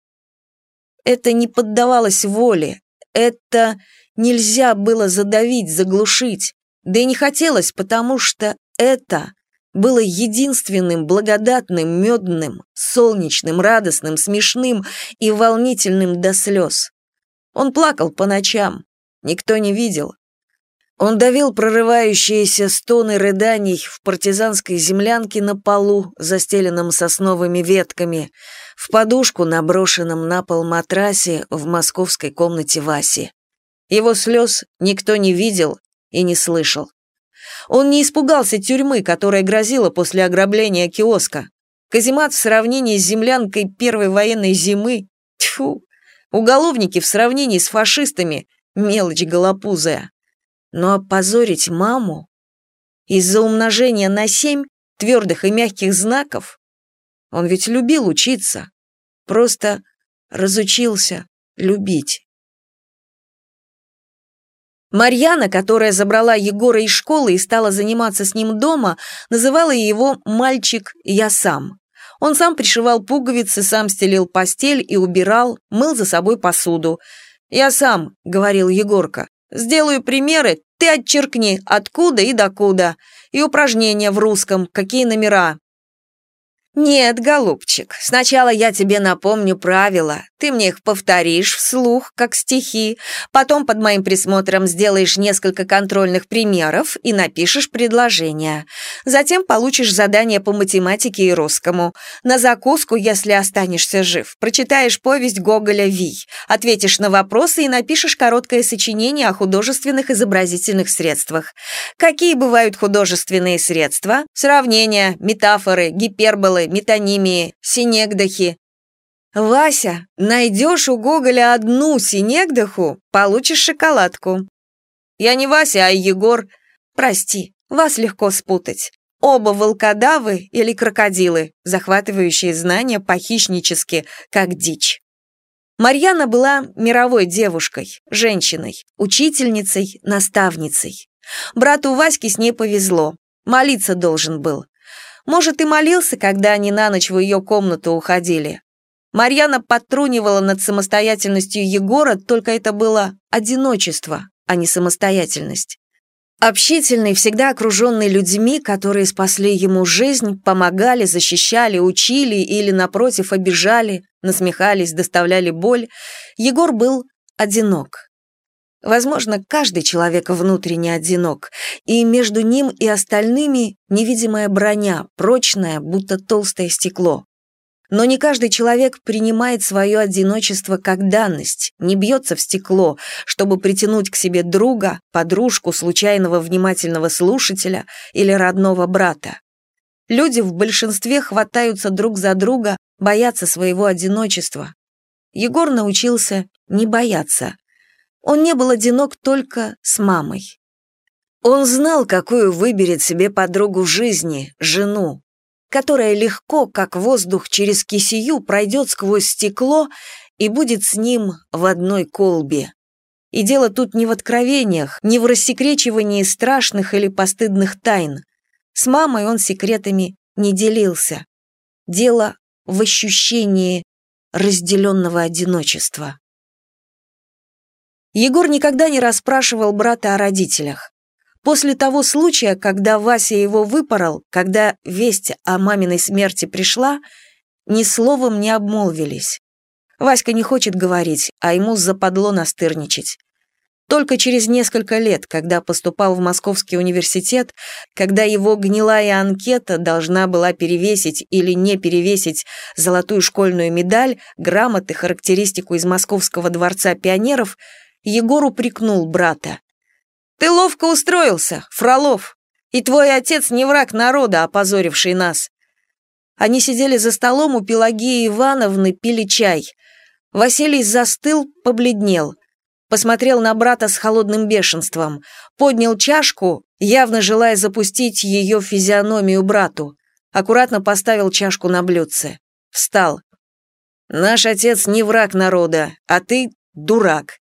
Это не поддавалось воле, это нельзя было задавить, заглушить, да и не хотелось, потому что это было единственным благодатным, медным, солнечным, радостным, смешным и волнительным до слез. Он плакал по ночам, никто не видел, он давил прорывающиеся стоны рыданий в партизанской землянке на полу, застеленном сосновыми ветками, в подушку, наброшенном на пол матрасе в московской комнате Васи. Его слез никто не видел и не слышал. Он не испугался тюрьмы, которая грозила после ограбления киоска. Каземат в сравнении с землянкой первой военной зимы – тьфу! Уголовники в сравнении с фашистами – мелочь голопузая. Но опозорить маму? Из-за умножения на семь твердых и мягких знаков? Он ведь любил учиться. Просто разучился любить. Марьяна, которая забрала Егора из школы и стала заниматься с ним дома, называла его «мальчик я сам». Он сам пришивал пуговицы, сам стелил постель и убирал, мыл за собой посуду. «Я сам», — говорил Егорка, — «сделаю примеры, ты отчеркни, откуда и докуда, и упражнения в русском, какие номера, «Нет, голубчик, сначала я тебе напомню правила. Ты мне их повторишь вслух, как стихи, потом под моим присмотром сделаешь несколько контрольных примеров и напишешь предложение. Затем получишь задание по математике и русскому. На закуску, если останешься жив, прочитаешь повесть Гоголя «Вий», ответишь на вопросы и напишешь короткое сочинение о художественных изобразительных средствах. Какие бывают художественные средства? Сравнения, метафоры, гиперболы, формулы, метонимии, синегдахи. «Вася, найдешь у Гоголя одну синегдаху, получишь шоколадку». «Я не Вася, а Егор». «Прости, вас легко спутать. Оба волкодавы или крокодилы, захватывающие знания похищнически, как дичь». Марьяна была мировой девушкой, женщиной, учительницей, наставницей. Брату Ваське с ней повезло. Молиться должен был. Может, и молился, когда они на ночь в ее комнату уходили. Марьяна подтрунивала над самостоятельностью Егора, только это было одиночество, а не самостоятельность. Общительный, всегда окруженный людьми, которые спасли ему жизнь, помогали, защищали, учили или, напротив, обижали, насмехались, доставляли боль, Егор был одинок. Возможно, каждый человек внутренне одинок, и между ним и остальными невидимая броня, прочная, будто толстое стекло. Но не каждый человек принимает свое одиночество как данность, не бьется в стекло, чтобы притянуть к себе друга, подружку, случайного внимательного слушателя или родного брата. Люди в большинстве хватаются друг за друга, боятся своего одиночества. Егор научился не бояться, он не был одинок только с мамой. Он знал, какую выберет себе подругу жизни, жену, которая легко, как воздух через кисию, пройдет сквозь стекло и будет с ним в одной колбе. И дело тут не в откровениях, не в рассекречивании страшных или постыдных тайн. С мамой он секретами не делился. Дело в ощущении разделенного одиночества. Егор никогда не расспрашивал брата о родителях. После того случая, когда Вася его выпорол, когда весть о маминой смерти пришла, ни словом не обмолвились. Васька не хочет говорить, а ему западло настырничать. Только через несколько лет, когда поступал в Московский университет, когда его гнилая анкета должна была перевесить или не перевесить золотую школьную медаль, грамоты, характеристику из Московского дворца пионеров, Егор упрекнул брата. «Ты ловко устроился, Фролов, и твой отец не враг народа, опозоривший нас». Они сидели за столом у Пелагеи Ивановны, пили чай. Василий застыл, побледнел. Посмотрел на брата с холодным бешенством. Поднял чашку, явно желая запустить ее физиономию брату. Аккуратно поставил чашку на блюдце. Встал. «Наш отец не враг народа, а ты дурак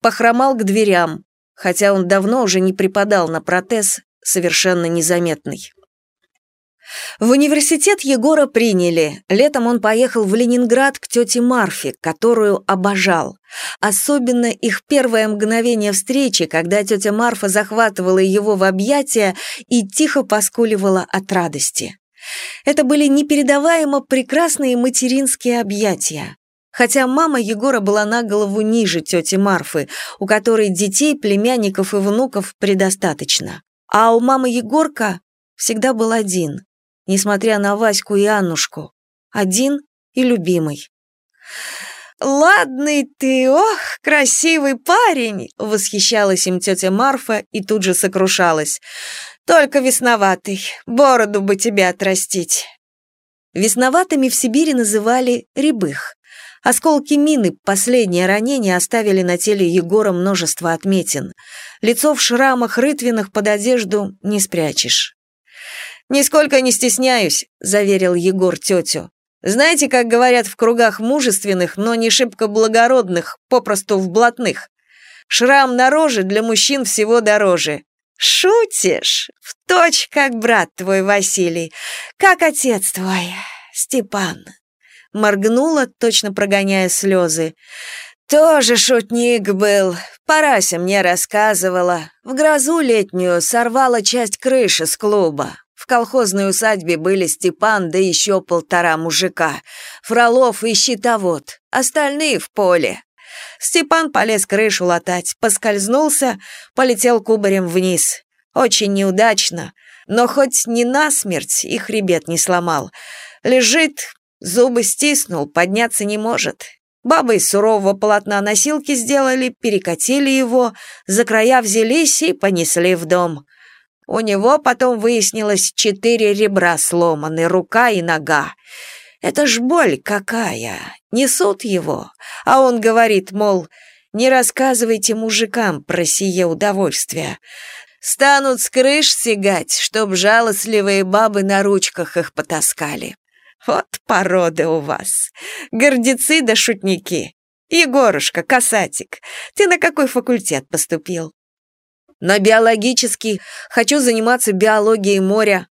похромал к дверям, хотя он давно уже не припадал на протез, совершенно незаметный. В университет Егора приняли. Летом он поехал в Ленинград к тете Марфе, которую обожал. Особенно их первое мгновение встречи, когда тетя Марфа захватывала его в объятия и тихо поскуливала от радости. Это были непередаваемо прекрасные материнские объятия хотя мама Егора была на голову ниже тети Марфы, у которой детей, племянников и внуков предостаточно. А у мамы Егорка всегда был один, несмотря на Ваську и Аннушку. Один и любимый. ладный ты, ох, красивый парень!» — восхищалась им тетя Марфа и тут же сокрушалась. «Только весноватый, бороду бы тебе отрастить». Весноватыми в Сибири называли рябых. Осколки мины, последнее ранение, оставили на теле Егора множество отметин. Лицо в шрамах, рытвинах под одежду не спрячешь. «Нисколько не стесняюсь», — заверил Егор тетю. «Знаете, как говорят в кругах мужественных, но не шибко благородных, попросту в блатных? Шрам на роже для мужчин всего дороже». «Шутишь? В точь, как брат твой Василий, как отец твой, Степан». Моргнула, точно прогоняя слезы. «Тоже шутник был. Парася мне рассказывала. В грозу летнюю сорвала часть крыши с клуба. В колхозной усадьбе были Степан, да еще полтора мужика. Фролов и щитовод. Остальные в поле. Степан полез крышу латать, поскользнулся, полетел кубарем вниз. Очень неудачно, но хоть не насмерть и хребет не сломал. Лежит, зубы стиснул, подняться не может. Бабы из сурового полотна носилки сделали, перекатили его, за края взялись и понесли в дом. У него потом выяснилось четыре ребра сломаны, рука и нога. Это ж боль какая! Несут его, а он говорит, мол, не рассказывайте мужикам про сие удовольствие. Станут с крыш сигать, чтоб жалостливые бабы на ручках их потаскали. Вот породы у вас. Гордецы да шутники. Егорушка, касатик, ты на какой факультет поступил? На биологический. Хочу заниматься биологией моря.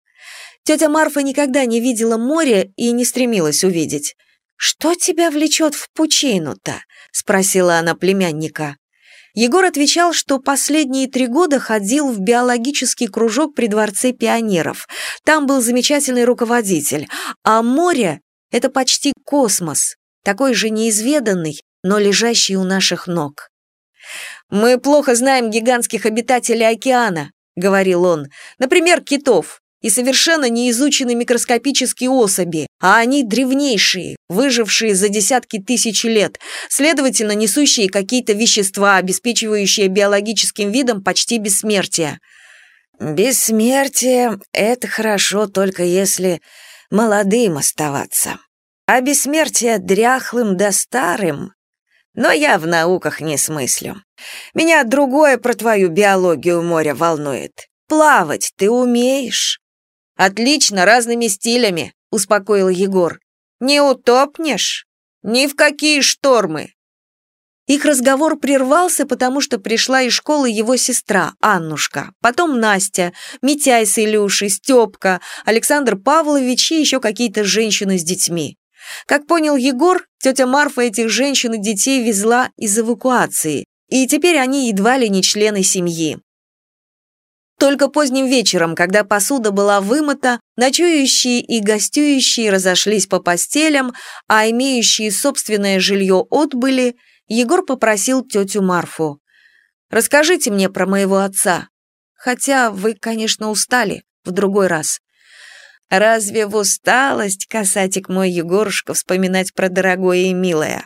Тетя Марфа никогда не видела море и не стремилась увидеть. «Что тебя влечет в пучину-то?» — спросила она племянника. Егор отвечал, что последние три года ходил в биологический кружок при Дворце пионеров. Там был замечательный руководитель. А море — это почти космос, такой же неизведанный, но лежащий у наших ног. «Мы плохо знаем гигантских обитателей океана», — говорил он. «Например, китов и совершенно не микроскопические особи, а они древнейшие, выжившие за десятки тысяч лет, следовательно, несущие какие-то вещества, обеспечивающие биологическим видом почти бессмертие. Бессмертие — это хорошо только если молодым оставаться. А бессмертие дряхлым да старым. Но я в науках не смыслю. Меня другое про твою биологию моря волнует. Плавать ты умеешь? «Отлично, разными стилями», — успокоил Егор. «Не утопнешь? Ни в какие штормы!» Их разговор прервался, потому что пришла из школы его сестра, Аннушка, потом Настя, Митяй с Илюшей, Степка, Александр Павлович и еще какие-то женщины с детьми. Как понял Егор, тетя Марфа этих женщин и детей везла из эвакуации, и теперь они едва ли не члены семьи. Только поздним вечером, когда посуда была вымыта, ночующие и гостюющие разошлись по постелям, а имеющие собственное жилье отбыли, Егор попросил тетю Марфу. «Расскажите мне про моего отца. Хотя вы, конечно, устали в другой раз». «Разве в усталость, касатик мой Егорушка, вспоминать про дорогое и милое?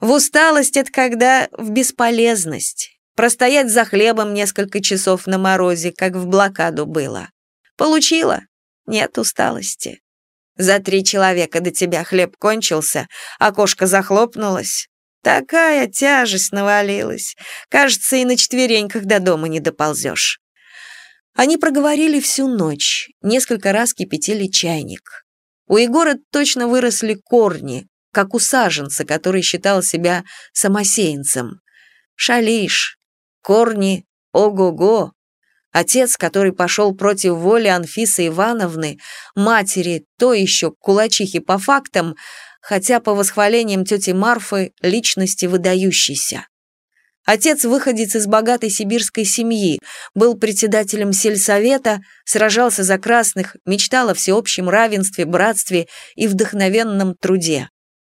В усталость — это когда в бесполезность. Простоять за хлебом несколько часов на морозе, как в блокаду было. Получила? Нет усталости. За три человека до тебя хлеб кончился, окошко захлопнулось. Такая тяжесть навалилась. Кажется, и на четвереньках до дома не доползешь. Они проговорили всю ночь, несколько раз кипятили чайник. У Егора точно выросли корни, как у саженца, который считал себя самосеянцем. Шалишь, Корни, ого-го! Отец, который пошел против воли Анфисы Ивановны, матери, то еще кулачихи по фактам, хотя по восхвалениям тети Марфы личности выдающейся. Отец выходец из богатой сибирской семьи, был председателем сельсовета, сражался за красных, мечтал о всеобщем равенстве, братстве и вдохновенном труде.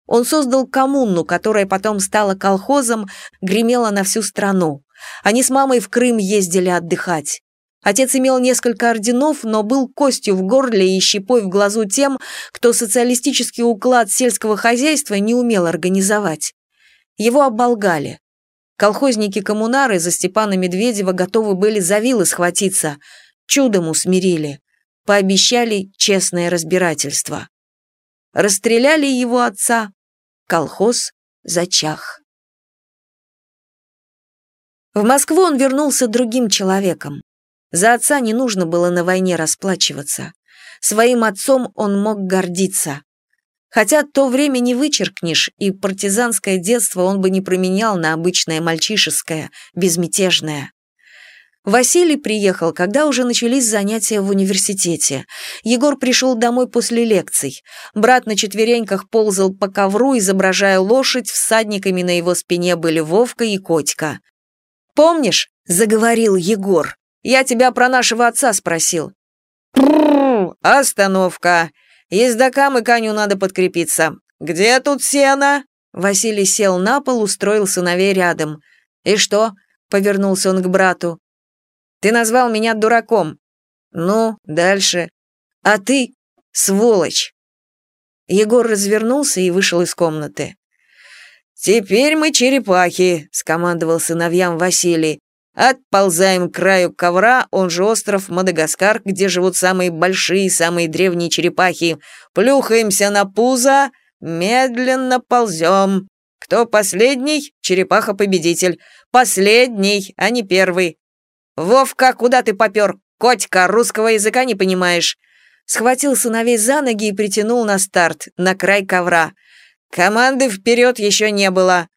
Он создал коммуну, которая потом стала колхозом, гремела на всю страну. Они с мамой в Крым ездили отдыхать. Отец имел несколько орденов, но был костью в горле и щепой в глазу тем, кто социалистический уклад сельского хозяйства не умел организовать. Его оболгали. Колхозники-коммунары за Степана Медведева готовы были за вилы схватиться. Чудом усмирили. Пообещали честное разбирательство. Расстреляли его отца. Колхоз зачах. В Москву он вернулся другим человеком. За отца не нужно было на войне расплачиваться. Своим отцом он мог гордиться. Хотя то время не вычеркнешь, и партизанское детство он бы не променял на обычное мальчишеское, безмятежное. Василий приехал, когда уже начались занятия в университете. Егор пришел домой после лекций. Брат на четвереньках ползал по ковру, изображая лошадь, всадниками на его спине были Вовка и Котька. «Помнишь?» — заговорил Егор. «Я тебя про нашего отца спросил». «Остановка!» Ездокам и коню надо подкрепиться. Где тут сено?» Василий сел на пол, устроил сыновей рядом. «И что?» — повернулся он к брату. «Ты назвал меня дураком. Ну, дальше. А ты — сволочь!» Егор развернулся и вышел из комнаты. «Теперь мы черепахи», — скомандовал сыновьям Василий. Отползаем к краю ковра, он же остров Мадагаскар, где живут самые большие, самые древние черепахи. Плюхаемся на пузо, медленно ползем. Кто последний? Черепаха-победитель. Последний, а не первый. Вовка, куда ты попер? Котька, русского языка не понимаешь. Схватил сыновей за ноги и притянул на старт, на край ковра. Команды вперед еще не было.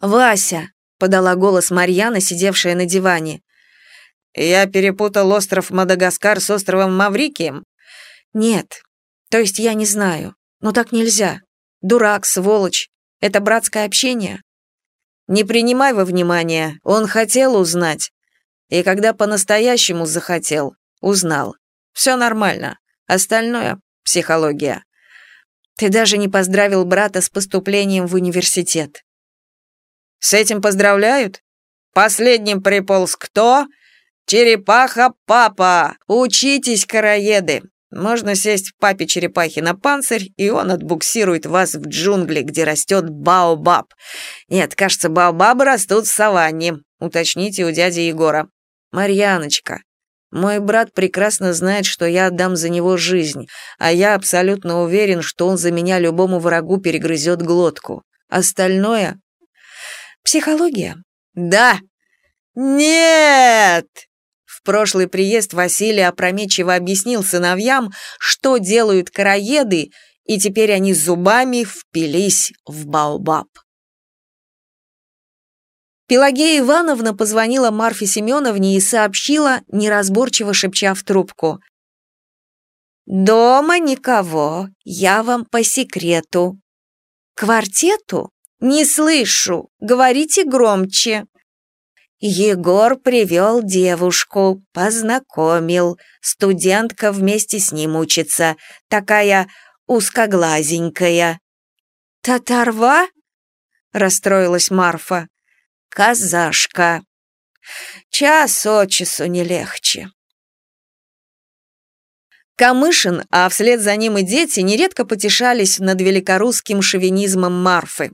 «Вася, подала голос Марьяна, сидевшая на диване. «Я перепутал остров Мадагаскар с островом Маврикием?» «Нет. То есть я не знаю. Но так нельзя. Дурак, сволочь. Это братское общение». «Не принимай во внимание. Он хотел узнать. И когда по-настоящему захотел, узнал. Все нормально. Остальное — психология». «Ты даже не поздравил брата с поступлением в университет». С этим поздравляют? Последним приполз кто? Черепаха-папа! Учитесь, караеды! Можно сесть папе черепахи на панцирь, и он отбуксирует вас в джунгли, где растет баобаб. Нет, кажется, баобабы растут в саванне. Уточните у дяди Егора. Марьяночка, мой брат прекрасно знает, что я отдам за него жизнь, а я абсолютно уверен, что он за меня любому врагу перегрызет глотку. Остальное Психология? Да. Нет! В прошлый приезд Василий опрометчиво объяснил сыновьям, что делают караеды, и теперь они зубами впились в Баобаб. Пелагея Ивановна позвонила Марфе Семеновне и сообщила, неразборчиво шепча в трубку. «Дома никого, я вам по секрету». «Квартету?» «Не слышу, говорите громче». Егор привел девушку, познакомил. Студентка вместе с ним учится, такая узкоглазенькая. «Татарва?» — расстроилась Марфа. «Казашка. Час от часу не легче». Камышин, а вслед за ним и дети, нередко потешались над великорусским шовинизмом Марфы.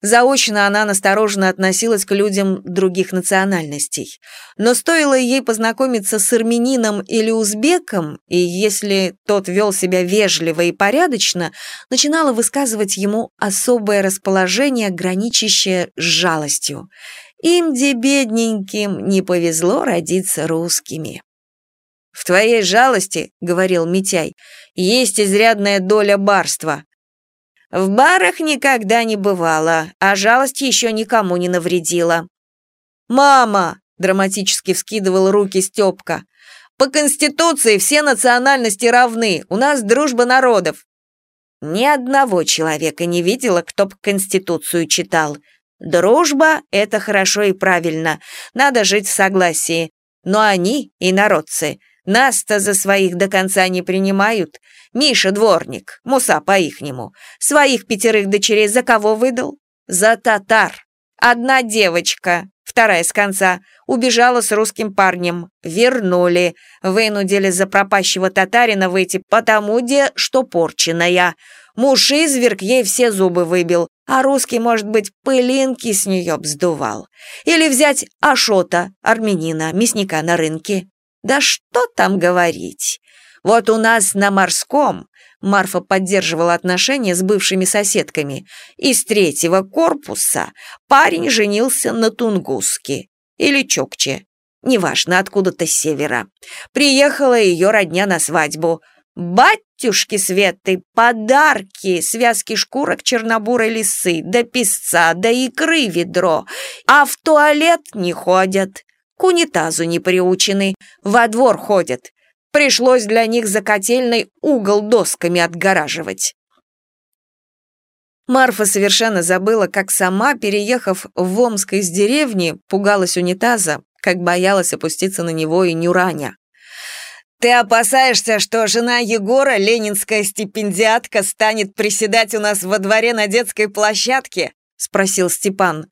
Заочно она настороженно относилась к людям других национальностей. Но стоило ей познакомиться с армянином или узбеком, и если тот вел себя вежливо и порядочно, начинала высказывать ему особое расположение, граничащее с жалостью. Им, где бедненьким, не повезло родиться русскими. «В твоей жалости, — говорил Митяй, — есть изрядная доля барства. В барах никогда не бывало, а жалость еще никому не навредила. «Мама!» — драматически вскидывал руки Степка. «По Конституции все национальности равны, у нас дружба народов». Ни одного человека не видела, кто бы Конституцию читал. Дружба — это хорошо и правильно, надо жить в согласии. Но они, и народцы, нас-то за своих до конца не принимают. Миша дворник, Муса по-ихнему. Своих пятерых дочерей за кого выдал? За татар. Одна девочка. Вторая с конца. Убежала с русским парнем. Вернули. Вынудили за пропащего татарина выйти, потому где, что порченая. Муж изверг ей все зубы выбил, а русский, может быть, пылинки с нее вздувал. Или взять Ашота, армянина, мясника на рынке. Да что там говорить? Вот у нас на морском Марфа поддерживала отношения с бывшими соседками. Из третьего корпуса парень женился на Тунгуске или Чокче. Неважно, откуда-то с севера. Приехала ее родня на свадьбу. Батюшки Светы, подарки, связки шкурок чернобурой лисы, да песца, да икры ведро. А в туалет не ходят, к унитазу не приучены, во двор ходят. Пришлось для них за котельной угол досками отгораживать. Марфа совершенно забыла, как сама, переехав в Омск из деревни, пугалась унитаза, как боялась опуститься на него и Нюраня. «Ты опасаешься, что жена Егора, ленинская стипендиатка, станет приседать у нас во дворе на детской площадке?» — спросил Степан.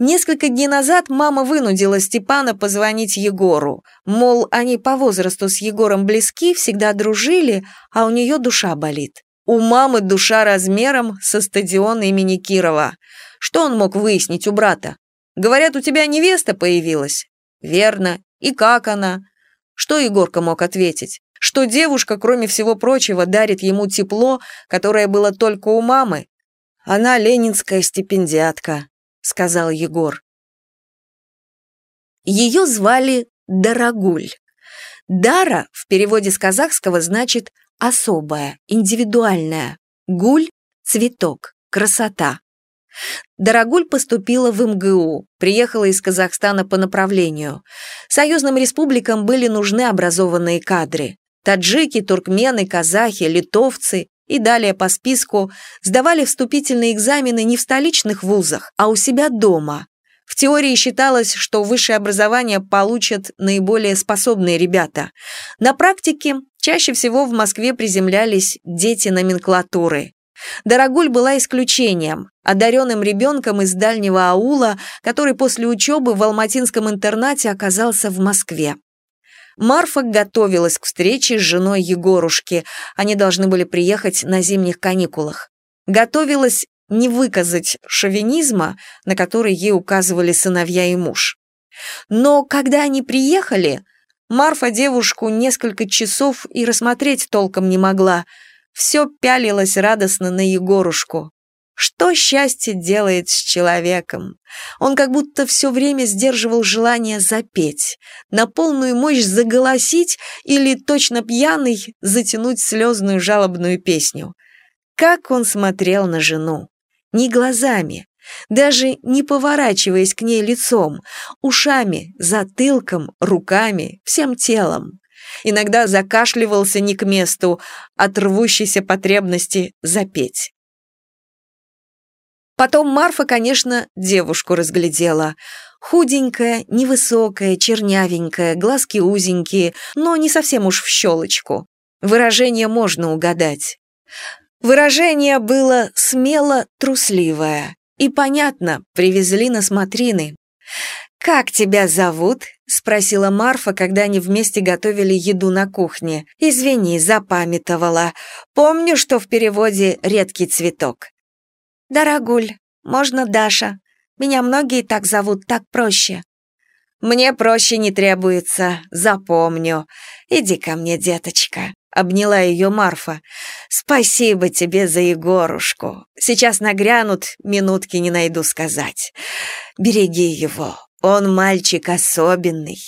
Несколько дней назад мама вынудила Степана позвонить Егору. Мол, они по возрасту с Егором близки, всегда дружили, а у нее душа болит. У мамы душа размером со стадион имени Кирова. Что он мог выяснить у брата? Говорят, у тебя невеста появилась. Верно. И как она? Что Егорка мог ответить? Что девушка, кроме всего прочего, дарит ему тепло, которое было только у мамы? Она ленинская стипендиатка сказал Егор. Ее звали Дарагуль. Дара в переводе с казахского значит «особая», «индивидуальная». Гуль – цветок, красота. Дарагуль поступила в МГУ, приехала из Казахстана по направлению. Союзным республикам были нужны образованные кадры. Таджики, туркмены, казахи, литовцы и далее по списку сдавали вступительные экзамены не в столичных вузах, а у себя дома. В теории считалось, что высшее образование получат наиболее способные ребята. На практике чаще всего в Москве приземлялись дети номенклатуры. Дорогуль была исключением, одаренным ребенком из дальнего аула, который после учебы в алматинском интернате оказался в Москве. Марфа готовилась к встрече с женой Егорушки. Они должны были приехать на зимних каникулах. Готовилась не выказать шовинизма, на который ей указывали сыновья и муж. Но когда они приехали, Марфа девушку несколько часов и рассмотреть толком не могла. Все пялилось радостно на Егорушку. Что счастье делает с человеком? Он как будто все время сдерживал желание запеть, на полную мощь заголосить или, точно пьяный, затянуть слезную жалобную песню. Как он смотрел на жену! Не глазами, даже не поворачиваясь к ней лицом, ушами, затылком, руками, всем телом. Иногда закашливался не к месту от рвущейся потребности запеть. Потом Марфа, конечно, девушку разглядела. Худенькая, невысокая, чернявенькая, глазки узенькие, но не совсем уж в щелочку. Выражение можно угадать. Выражение было смело трусливое. И понятно, привезли на смотрины. «Как тебя зовут?» — спросила Марфа, когда они вместе готовили еду на кухне. «Извини, запамятовала. Помню, что в переводе «редкий цветок». «Дорогуль, можно Даша. Меня многие так зовут, так проще». «Мне проще не требуется, запомню. Иди ко мне, деточка», — обняла ее Марфа. «Спасибо тебе за Егорушку. Сейчас нагрянут, минутки не найду сказать. Береги его, он мальчик особенный».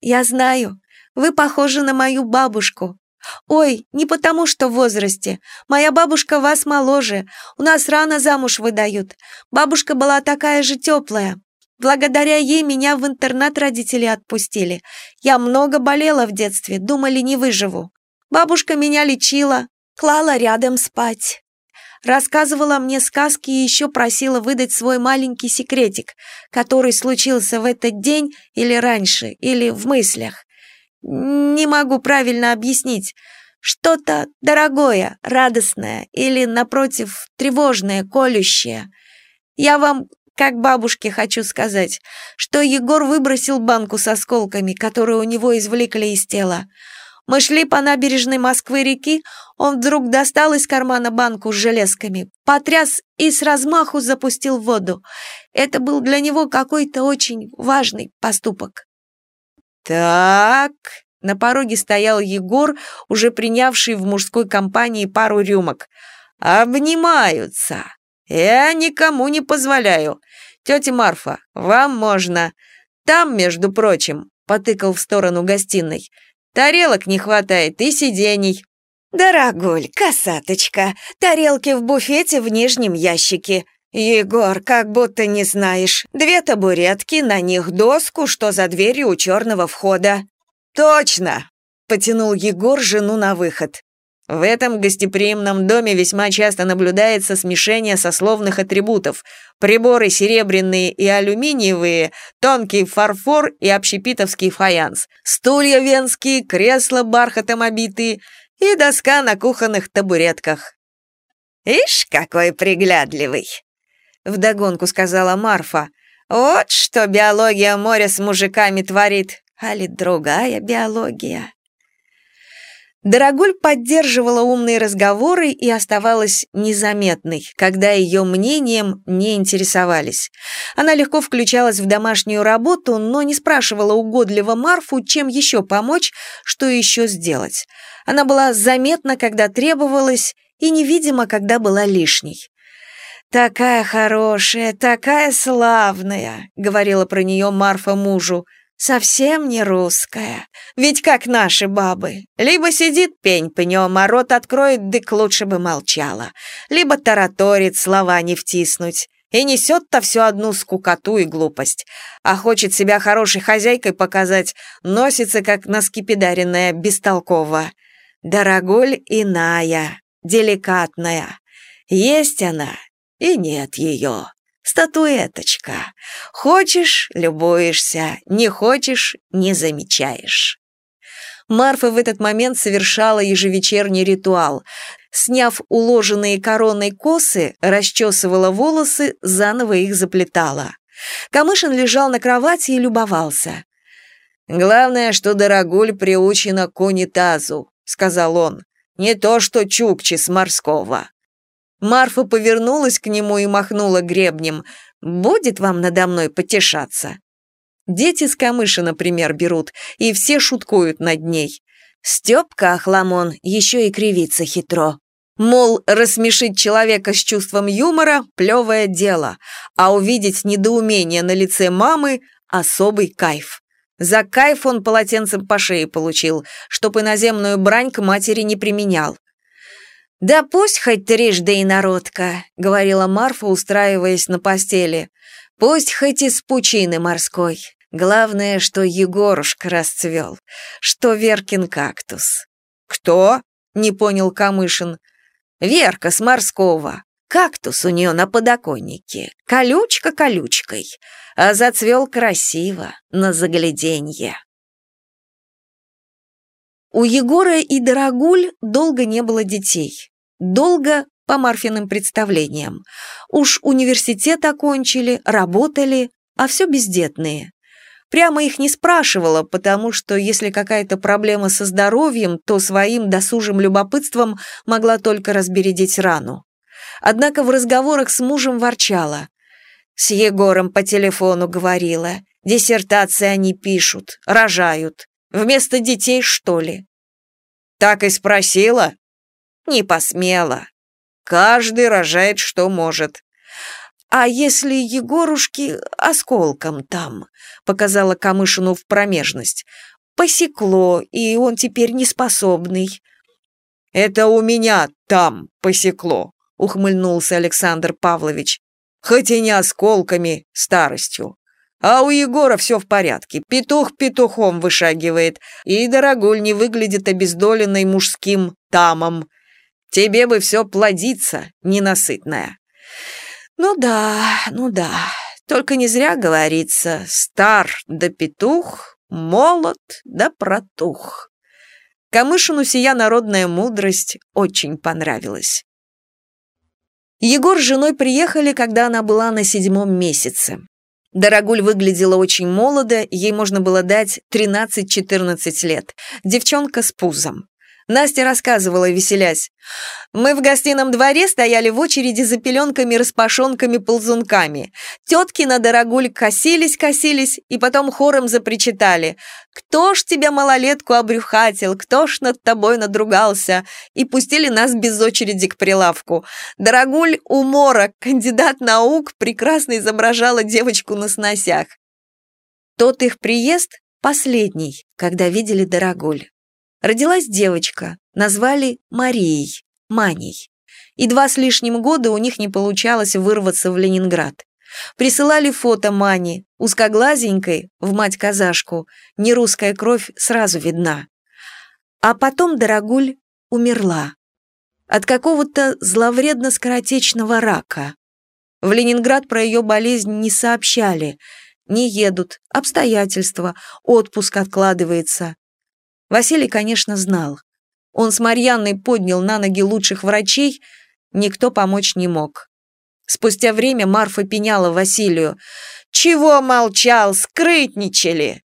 «Я знаю, вы похожи на мою бабушку», «Ой, не потому что в возрасте. Моя бабушка вас моложе. У нас рано замуж выдают. Бабушка была такая же теплая. Благодаря ей меня в интернат родители отпустили. Я много болела в детстве, думали, не выживу. Бабушка меня лечила, клала рядом спать. Рассказывала мне сказки и еще просила выдать свой маленький секретик, который случился в этот день или раньше, или в мыслях. Не могу правильно объяснить. Что-то дорогое, радостное или, напротив, тревожное, колющее. Я вам как бабушке хочу сказать, что Егор выбросил банку с осколками, которую у него извлекли из тела. Мы шли по набережной Москвы-реки, он вдруг достал из кармана банку с железками, потряс и с размаху запустил в воду. Это был для него какой-то очень важный поступок. «Так...» На пороге стоял Егор, уже принявший в мужской компании пару рюмок. «Обнимаются. Я никому не позволяю. Тетя Марфа, вам можно. Там, между прочим, потыкал в сторону гостиной, тарелок не хватает и сидений». «Дорогуль, косаточка, тарелки в буфете в нижнем ящике. Егор, как будто не знаешь. Две табуретки, на них доску, что за дверью у черного входа». «Точно!» — потянул Егор жену на выход. В этом гостеприимном доме весьма часто наблюдается смешение сословных атрибутов. Приборы серебряные и алюминиевые, тонкий фарфор и общепитовский фаянс, стулья венские, кресла бархатом обитые и доска на кухонных табуретках. «Ишь, какой приглядливый!» — вдогонку сказала Марфа. «Вот что биология моря с мужиками творит али другая биология. Дорогуль поддерживала умные разговоры и оставалась незаметной, когда ее мнением не интересовались. Она легко включалась в домашнюю работу, но не спрашивала угодливо Марфу, чем еще помочь, что еще сделать. Она была заметна, когда требовалась, и невидима, когда была лишней. «Такая хорошая, такая славная», — говорила про нее Марфа мужу, — совсем не русская. Ведь как наши бабы. Либо сидит пень пнем, а рот откроет, дык лучше бы молчала. Либо тараторит, слова не втиснуть. И несет-то все одну скукоту и глупость. А хочет себя хорошей хозяйкой показать, носится, как наскипидаренная, бестолково. Дорогуль иная, деликатная. Есть она, и нет ее. Статуэточка. Хочешь — любуешься, не хочешь — не замечаешь. Марфа в этот момент совершала ежевечерний ритуал. Сняв уложенные короной косы, расчесывала волосы, заново их заплетала. Камышин лежал на кровати и любовался. «Главное, что Дорогуль приучена к унитазу», — сказал он. «Не то, что Чукчи с морского». Марфа повернулась к нему и махнула гребнем. «Будет вам надо мной потешаться?» Дети с камыша, например, берут, и все шуткуют над ней. Степка Ахламон еще и кривится хитро. Мол, рассмешить человека с чувством юмора – плевое дело, а увидеть недоумение на лице мамы – особый кайф. За кайф он полотенцем по шее получил, чтоб иноземную брань к матери не применял. «Да пусть хоть трижды и народка», — говорила Марфа, устраиваясь на постели. «Пусть хоть из пучины морской. Главное, что Егорушка расцвел, что Веркин кактус». «Кто?» — не понял Камышин. «Верка с морского. Кактус у нее на подоконнике. Колючка колючкой. А зацвел красиво, на загляденье». У Егора и Дорогуль долго не было детей. Долго по Марфиным представлениям. Уж университет окончили, работали, а все бездетные. Прямо их не спрашивала, потому что если какая-то проблема со здоровьем, то своим досужим любопытством могла только разбередить рану. Однако в разговорах с мужем ворчала. С Егором по телефону говорила. Диссертации они пишут, рожают. Вместо детей, что ли? Так и спросила? Не посмела. Каждый рожает, что может. «А если Егорушки осколком там?» — показала Камышину в промежность. «Посекло, и он теперь неспособный». «Это у меня там посекло», — ухмыльнулся Александр Павлович. «Хоть и не осколками, старостью. А у Егора все в порядке. Петух петухом вышагивает, и Дорогуль не выглядит обездоленной мужским тамом. Тебе бы все плодиться, ненасытная». «Ну да, ну да, только не зря говорится, стар да петух, молод да протух». Камышину сия народная мудрость очень понравилась. Егор с женой приехали, когда она была на седьмом месяце. Дорогуль выглядела очень молодо, ей можно было дать 13-14 лет. Девчонка с пузом. Настя рассказывала, веселясь. «Мы в гостином дворе стояли в очереди за пеленками, распашонками, ползунками. Тетки на дорогуль косились-косились и потом хором запричитали. «Кто ж тебя, малолетку, обрюхатил? Кто ж над тобой надругался?» И пустили нас без очереди к прилавку. Дорогуль умора, кандидат наук, прекрасно изображала девочку на сносях. Тот их приезд последний, когда видели Дорогуль. Родилась девочка, назвали Марией, Маней. И два с лишним года у них не получалось вырваться в Ленинград. Присылали фото Мани, узкоглазенькой, в мать-казашку, не русская кровь сразу видна. А потом Дорогуль умерла. От какого-то зловредно-скоротечного рака. В Ленинград про ее болезнь не сообщали. Не едут, обстоятельства, отпуск откладывается. Василий, конечно, знал. Он с Марьяной поднял на ноги лучших врачей, никто помочь не мог. Спустя время Марфа пеняла Василию. «Чего молчал? Скрытничали!»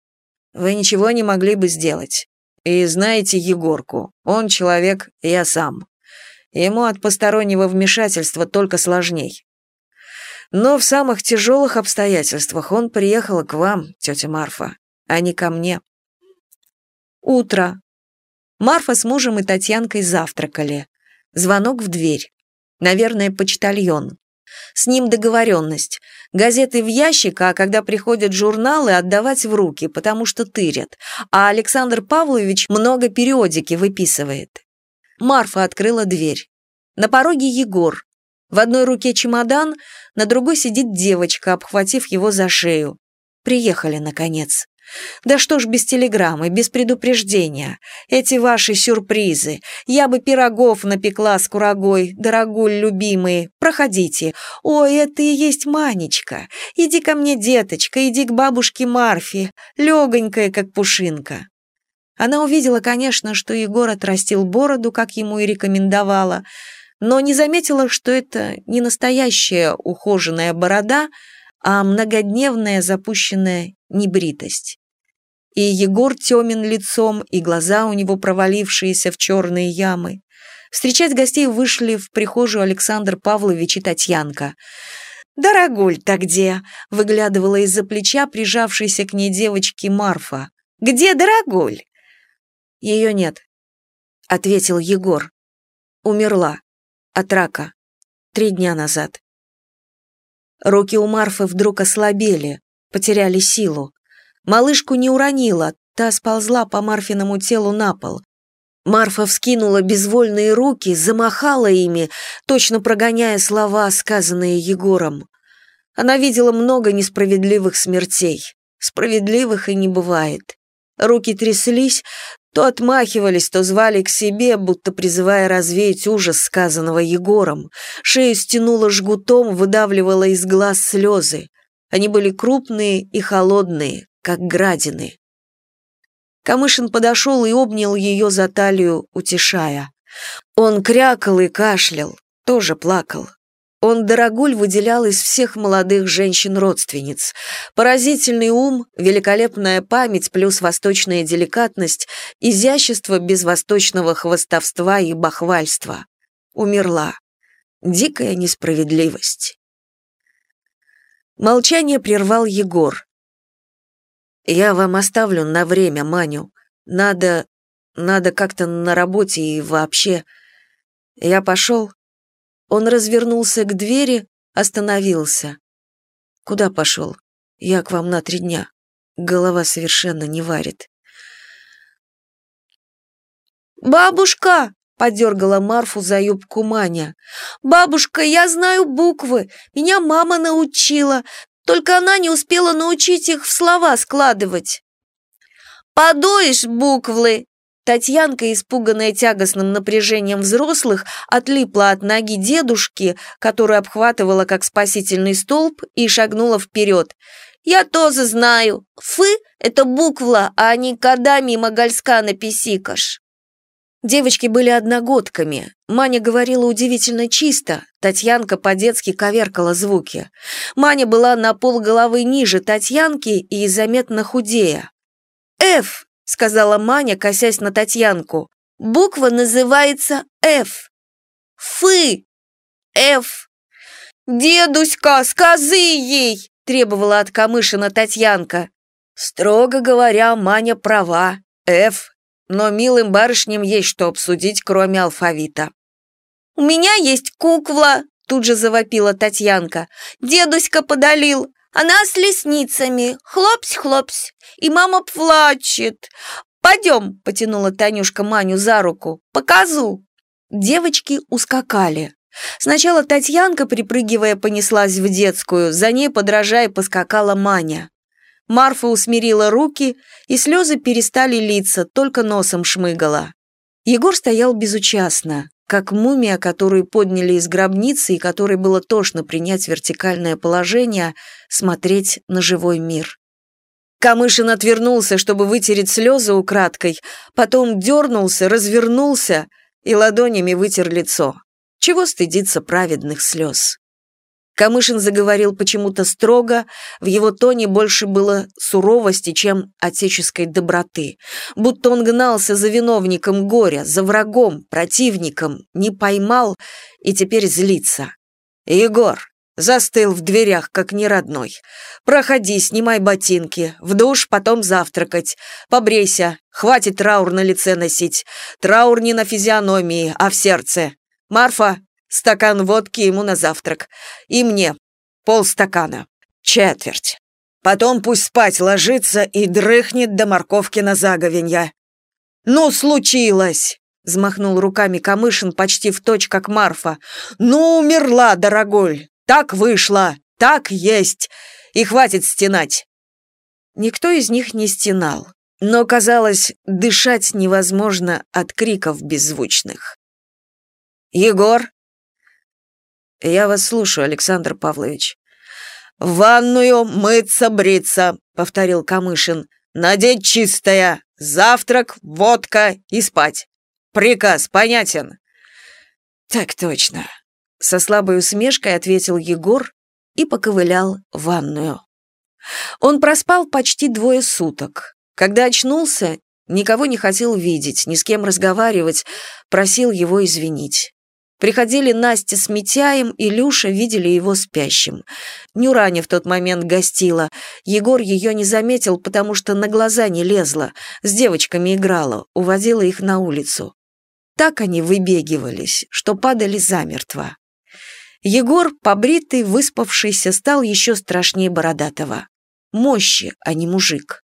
«Вы ничего не могли бы сделать. И знаете Егорку, он человек, я сам. Ему от постороннего вмешательства только сложней. Но в самых тяжелых обстоятельствах он приехал к вам, тетя Марфа, а не ко мне. Утро. Марфа с мужем и Татьянкой завтракали. Звонок в дверь. Наверное, почтальон. С ним договоренность. Газеты в ящик, а когда приходят журналы, отдавать в руки, потому что тырят. А Александр Павлович много периодики выписывает. Марфа открыла дверь. На пороге Егор. В одной руке чемодан, на другой сидит девочка, обхватив его за шею. Приехали, наконец. Да что ж без телеграммы, без предупреждения? Эти ваши сюрпризы. Я бы пирогов напекла с курагой, дорогуль любимые. Проходите. Ой, это и есть Манечка. Иди ко мне, деточка, иди к бабушке Марфе. Легонькая, как пушинка. Она увидела, конечно, что Егор отрастил бороду, как ему и рекомендовала, но не заметила, что это не настоящая ухоженная борода, а многодневная запущенная небритость. И Егор темен лицом, и глаза у него провалившиеся в черные ямы. Встречать гостей вышли в прихожую Александр Павлович и Татьянка. «Дорогуль-то где?» — выглядывала из-за плеча прижавшейся к ней девочки Марфа. «Где Дорогуль?» «Ее нет», — ответил Егор. «Умерла. От рака. Три дня назад». Руки у Марфы вдруг ослабели, потеряли силу. Малышку не уронила, та сползла по Марфиному телу на пол. Марфа вскинула безвольные руки, замахала ими, точно прогоняя слова, сказанные Егором. Она видела много несправедливых смертей. Справедливых и не бывает. Руки тряслись, то отмахивались, то звали к себе, будто призывая развеять ужас сказанного Егором. Шею стянуло жгутом, выдавливала из глаз слезы. Они были крупные и холодные, как градины. Камышин подошел и обнял ее за талию, утешая. Он крякал и кашлял, тоже плакал. Он дорогуль выделял из всех молодых женщин-родственниц. Поразительный ум, великолепная память плюс восточная деликатность, изящество без восточного хвостовства и бахвальства. Умерла. Дикая несправедливость. Молчание прервал Егор. «Я вам оставлю на время Маню. Надо... надо как-то на работе и вообще...» Я пошел, он развернулся к двери, остановился. «Куда пошел? Я к вам на три дня. Голова совершенно не варит». «Бабушка!» — подергала Марфу за юбку Маня. «Бабушка, я знаю буквы. Меня мама научила. Только она не успела научить их в слова складывать». «Подуешь буквы!» Татьянка, испуганная тягостным напряжением взрослых, отлипла от ноги дедушки, которую обхватывала как спасительный столб, и шагнула вперед. «Я тоже знаю. Фы — это буква, а не когда мимо гольска написикаш». Девочки были одногодками. Маня говорила удивительно чисто, Татьянка по-детски коверкала звуки. Маня была на полголовы ниже Татьянки и заметно худее. «Ф», — сказала Маня, косясь на Татьянку. «Буква называется Ф». «Фы». «Ф». «Дедуська, сказы ей!» — требовала от Камышина Татьянка. Строго говоря, Маня права. Ф но милым барышням есть что обсудить, кроме алфавита. «У меня есть кукла», — тут же завопила Татьянка. «Дедуська подолил, она с лесницами, хлопсь-хлопсь, и мама плачет. Пойдем», — потянула Танюшка Маню за руку, — «показу». Девочки ускакали. Сначала Татьянка, припрыгивая, понеслась в детскую, за ней, подражая, поскакала Маня. Марфа усмирила руки, и слезы перестали литься, только носом шмыгала. Егор стоял безучастно, как мумия, которую подняли из гробницы и которой было тошно принять вертикальное положение, смотреть на живой мир. Камышин отвернулся, чтобы вытереть слезы украдкой, потом дернулся, развернулся и ладонями вытер лицо. Чего стыдиться праведных слез? Камышин заговорил почему-то строго, в его тоне больше было суровости, чем отеческой доброты. Будто он гнался за виновником горя, за врагом, противником, не поймал и теперь злится. «Егор!» Застыл в дверях, как неродной. «Проходи, снимай ботинки, в душ, потом завтракать. Побрейся, хватит траур на лице носить. Траур не на физиономии, а в сердце. Марфа, Стакан водки ему на завтрак. И мне. Полстакана. Четверть. Потом пусть спать ложится и дрыхнет до морковки на заговенья. «Ну, случилось!» — взмахнул руками Камышин почти в точь, как Марфа. «Ну, умерла, дорогой! Так вышло! Так есть! И хватит стенать!» Никто из них не стенал, но, казалось, дышать невозможно от криков беззвучных. «Егор!» «Я вас слушаю, Александр Павлович». «В ванную мыться, бриться», — повторил Камышин. «Надеть чистое, завтрак, водка и спать. Приказ понятен?» «Так точно», — со слабой усмешкой ответил Егор и поковылял в ванную. Он проспал почти двое суток. Когда очнулся, никого не хотел видеть, ни с кем разговаривать, просил его извинить. Приходили Настя с Митяем, и Люша видели его спящим. Нюраня в тот момент гостила. Егор ее не заметил, потому что на глаза не лезла, с девочками играла, уводила их на улицу. Так они выбегивались, что падали замертво. Егор, побритый, выспавшийся, стал еще страшнее Бородатого. Мощи, а не мужик.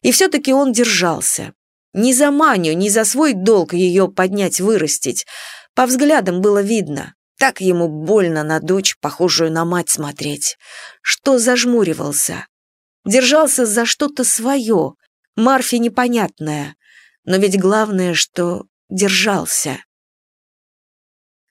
И все-таки он держался. Не за Маню, не за свой долг ее поднять-вырастить, по взглядам было видно. Так ему больно на дочь, похожую на мать, смотреть. Что зажмуривался? Держался за что-то свое, Марфе непонятное. Но ведь главное, что держался.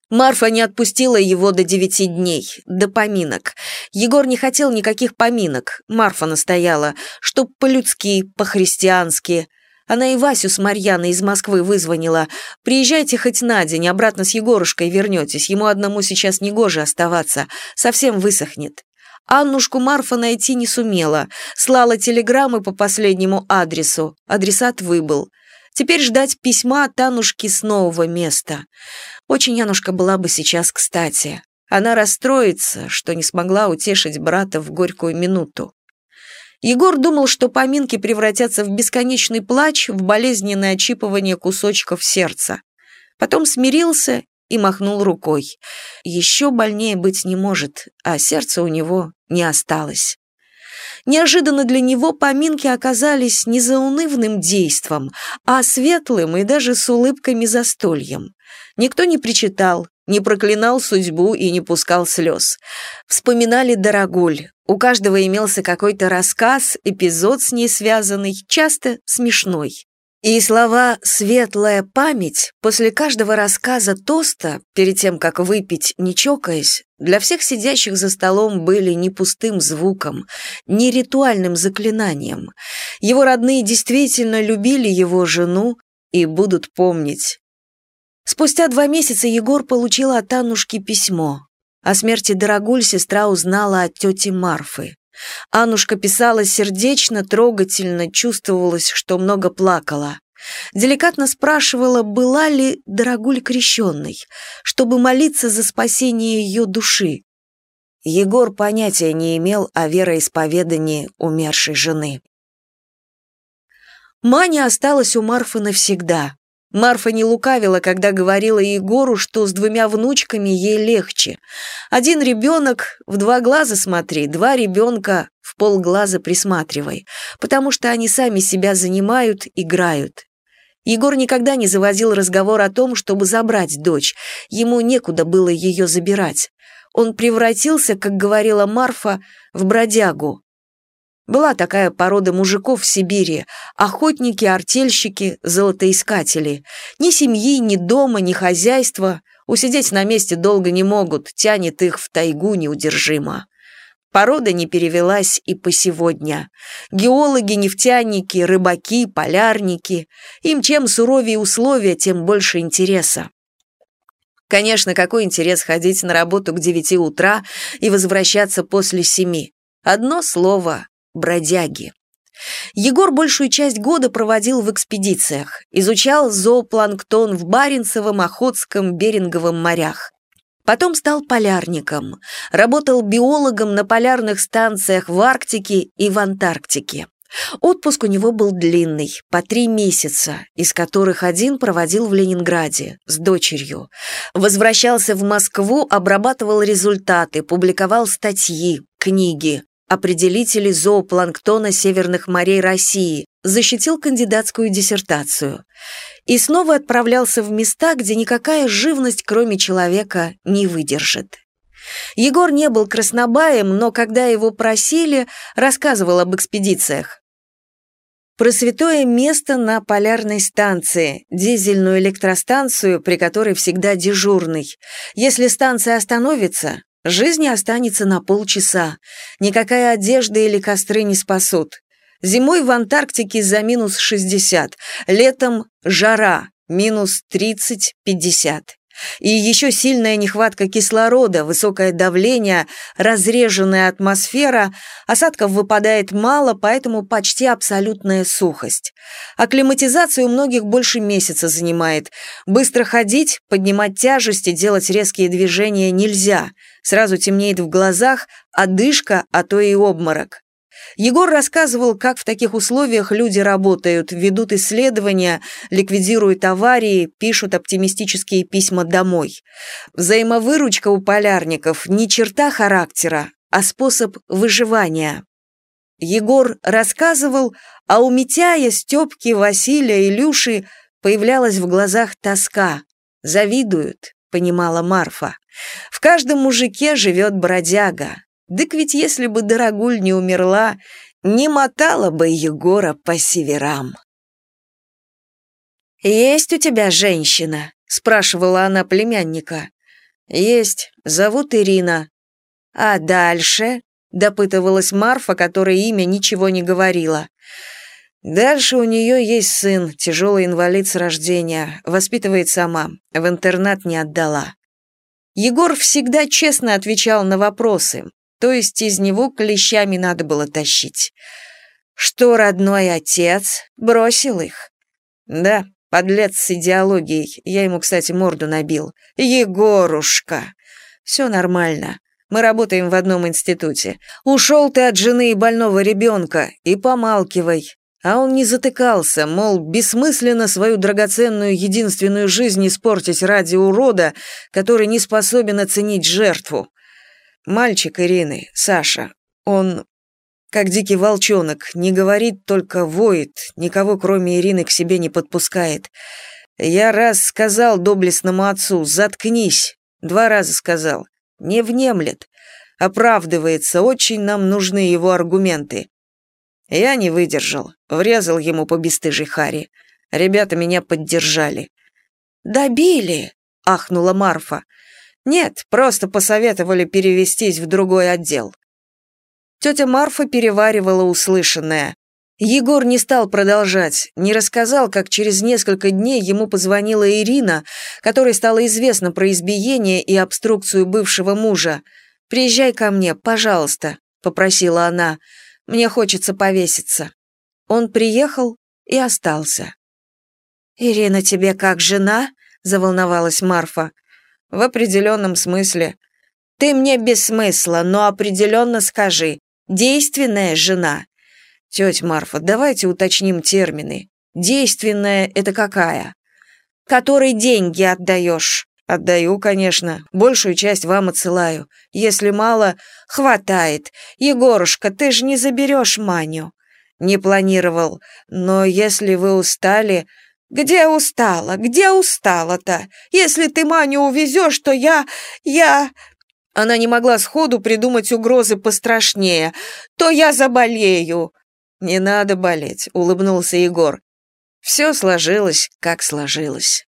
Марфа не отпустила его до девяти дней, до поминок. Егор не хотел никаких поминок, Марфа настояла, чтоб по-людски, по-христиански – она и Васю с Марьяной из Москвы вызвонила. Приезжайте хоть на день, обратно с Егорушкой вернетесь. Ему одному сейчас негоже оставаться. Совсем высохнет. Аннушку Марфа найти не сумела. Слала телеграммы по последнему адресу. Адресат выбыл. Теперь ждать письма от Аннушки с нового места. Очень Аннушка была бы сейчас кстати. Она расстроится, что не смогла утешить брата в горькую минуту. Егор думал, что поминки превратятся в бесконечный плач, в болезненное отщипывание кусочков сердца. Потом смирился и махнул рукой. Еще больнее быть не может, а сердца у него не осталось. Неожиданно для него поминки оказались не заунывным действом, а светлым и даже с улыбками застольем. Никто не причитал, не проклинал судьбу и не пускал слез. Вспоминали Дорогуль. У каждого имелся какой-то рассказ, эпизод с ней связанный, часто смешной. И слова «светлая память» после каждого рассказа тоста, перед тем, как выпить, не чокаясь, для всех сидящих за столом были не пустым звуком, не ритуальным заклинанием. Его родные действительно любили его жену и будут помнить Спустя два месяца Егор получил от Аннушки письмо. О смерти Дорогуль сестра узнала от тети Марфы. Аннушка писала сердечно, трогательно, чувствовалось, что много плакала. Деликатно спрашивала, была ли Дорогуль крещенной, чтобы молиться за спасение ее души. Егор понятия не имел о вероисповедании умершей жены. Маня осталась у Марфы навсегда. Марфа не лукавила, когда говорила Егору, что с двумя внучками ей легче. Один ребенок в два глаза смотри, два ребенка в полглаза присматривай, потому что они сами себя занимают, играют. Егор никогда не заводил разговор о том, чтобы забрать дочь, ему некуда было ее забирать. Он превратился, как говорила Марфа, в бродягу. Была такая порода мужиков в Сибири – охотники, артельщики, золотоискатели. Ни семьи, ни дома, ни хозяйства. Усидеть на месте долго не могут, тянет их в тайгу неудержимо. Порода не перевелась и по сегодня. Геологи, нефтяники, рыбаки, полярники. Им чем суровее условия, тем больше интереса. Конечно, какой интерес ходить на работу к девяти утра и возвращаться после семи? Одно слово – бродяги. Егор большую часть года проводил в экспедициях, изучал зоопланктон в Баренцевом, Охотском, Беринговом морях. Потом стал полярником, работал биологом на полярных станциях в Арктике и в Антарктике. Отпуск у него был длинный, по три месяца, из которых один проводил в Ленинграде с дочерью. Возвращался в Москву, обрабатывал результаты, публиковал статьи, книги, определители зоопланктона северных морей России, защитил кандидатскую диссертацию. И снова отправлялся в места, где никакая живность, кроме человека, не выдержит. Егор не был краснобаем, но когда его просили, рассказывал об экспедициях. Про святое место на полярной станции, дизельную электростанцию, при которой всегда дежурный. Если станция остановится, жизни останется на полчаса. Никакая одежда или костры не спасут. Зимой в Антарктике за минус 60, летом жара, минус 30-50. И еще сильная нехватка кислорода, высокое давление, разреженная атмосфера, осадков выпадает мало, поэтому почти абсолютная сухость. Акклиматизация у многих больше месяца занимает. Быстро ходить, поднимать тяжести, делать резкие движения нельзя. Сразу темнеет в глазах, одышка, а то и обморок. Егор рассказывал, как в таких условиях люди работают, ведут исследования, ликвидируют аварии, пишут оптимистические письма домой. Взаимовыручка у полярников не черта характера, а способ выживания. Егор рассказывал, а у Митяя, Степки, Василия, Илюши появлялась в глазах тоска. «Завидуют», — понимала Марфа. «В каждом мужике живет бродяга. Дык ведь если бы Дорогуль не умерла, не мотала бы Егора по северам. «Есть у тебя женщина?» — спрашивала она племянника. «Есть. Зовут Ирина». «А дальше?» — допытывалась Марфа, которой имя ничего не говорила. «Дальше у нее есть сын, тяжелый инвалид с рождения, воспитывает сама, в интернат не отдала». Егор всегда честно отвечал на вопросы, то есть из него клещами надо было тащить. Что родной отец бросил их? Да, подлец с идеологией, я ему, кстати, морду набил. Егорушка! Все нормально. Мы работаем в одном институте. Ушел ты от жены и больного ребенка, и помалкивай. А он не затыкался, мол, бессмысленно свою драгоценную единственную жизнь испортить ради урода, который не способен оценить жертву. Мальчик Ирины, Саша, он как дикий волчонок, не говорит, только воет, никого кроме Ирины к себе не подпускает. Я раз сказал доблестному отцу «заткнись», два раза сказал, не внемлет, оправдывается, очень нам нужны его аргументы. Я не выдержал, врезал ему по бесстыжей харе. Ребята меня поддержали. «Добили!» — ахнула Марфа. Нет, просто посоветовали перевестись в другой отдел. Тетя Марфа переваривала услышанное. Егор не стал продолжать, не рассказал, как через несколько дней ему позвонила Ирина, которой стало известно про избиение и обструкцию бывшего мужа. «Приезжай ко мне, пожалуйста», — попросила она. «Мне хочется повеситься». Он приехал и остался. «Ирина тебе как жена?» — заволновалась Марфа. «В определенном смысле. Ты мне без смысла, но определенно скажи. Действенная жена. Тетя Марфа, давайте уточним термины. Действенная — это какая? Которой деньги отдаешь. Отдаю, конечно. Большую часть вам отсылаю. Если мало, хватает. Егорушка, ты же не заберешь Маню. Не планировал. Но если вы устали... Где устала? Где устала-то? Если ты Маню увезешь, то я... я... Она не могла сходу придумать угрозы пострашнее. То я заболею. «Не надо болеть», — улыбнулся Егор. «Все сложилось, как сложилось».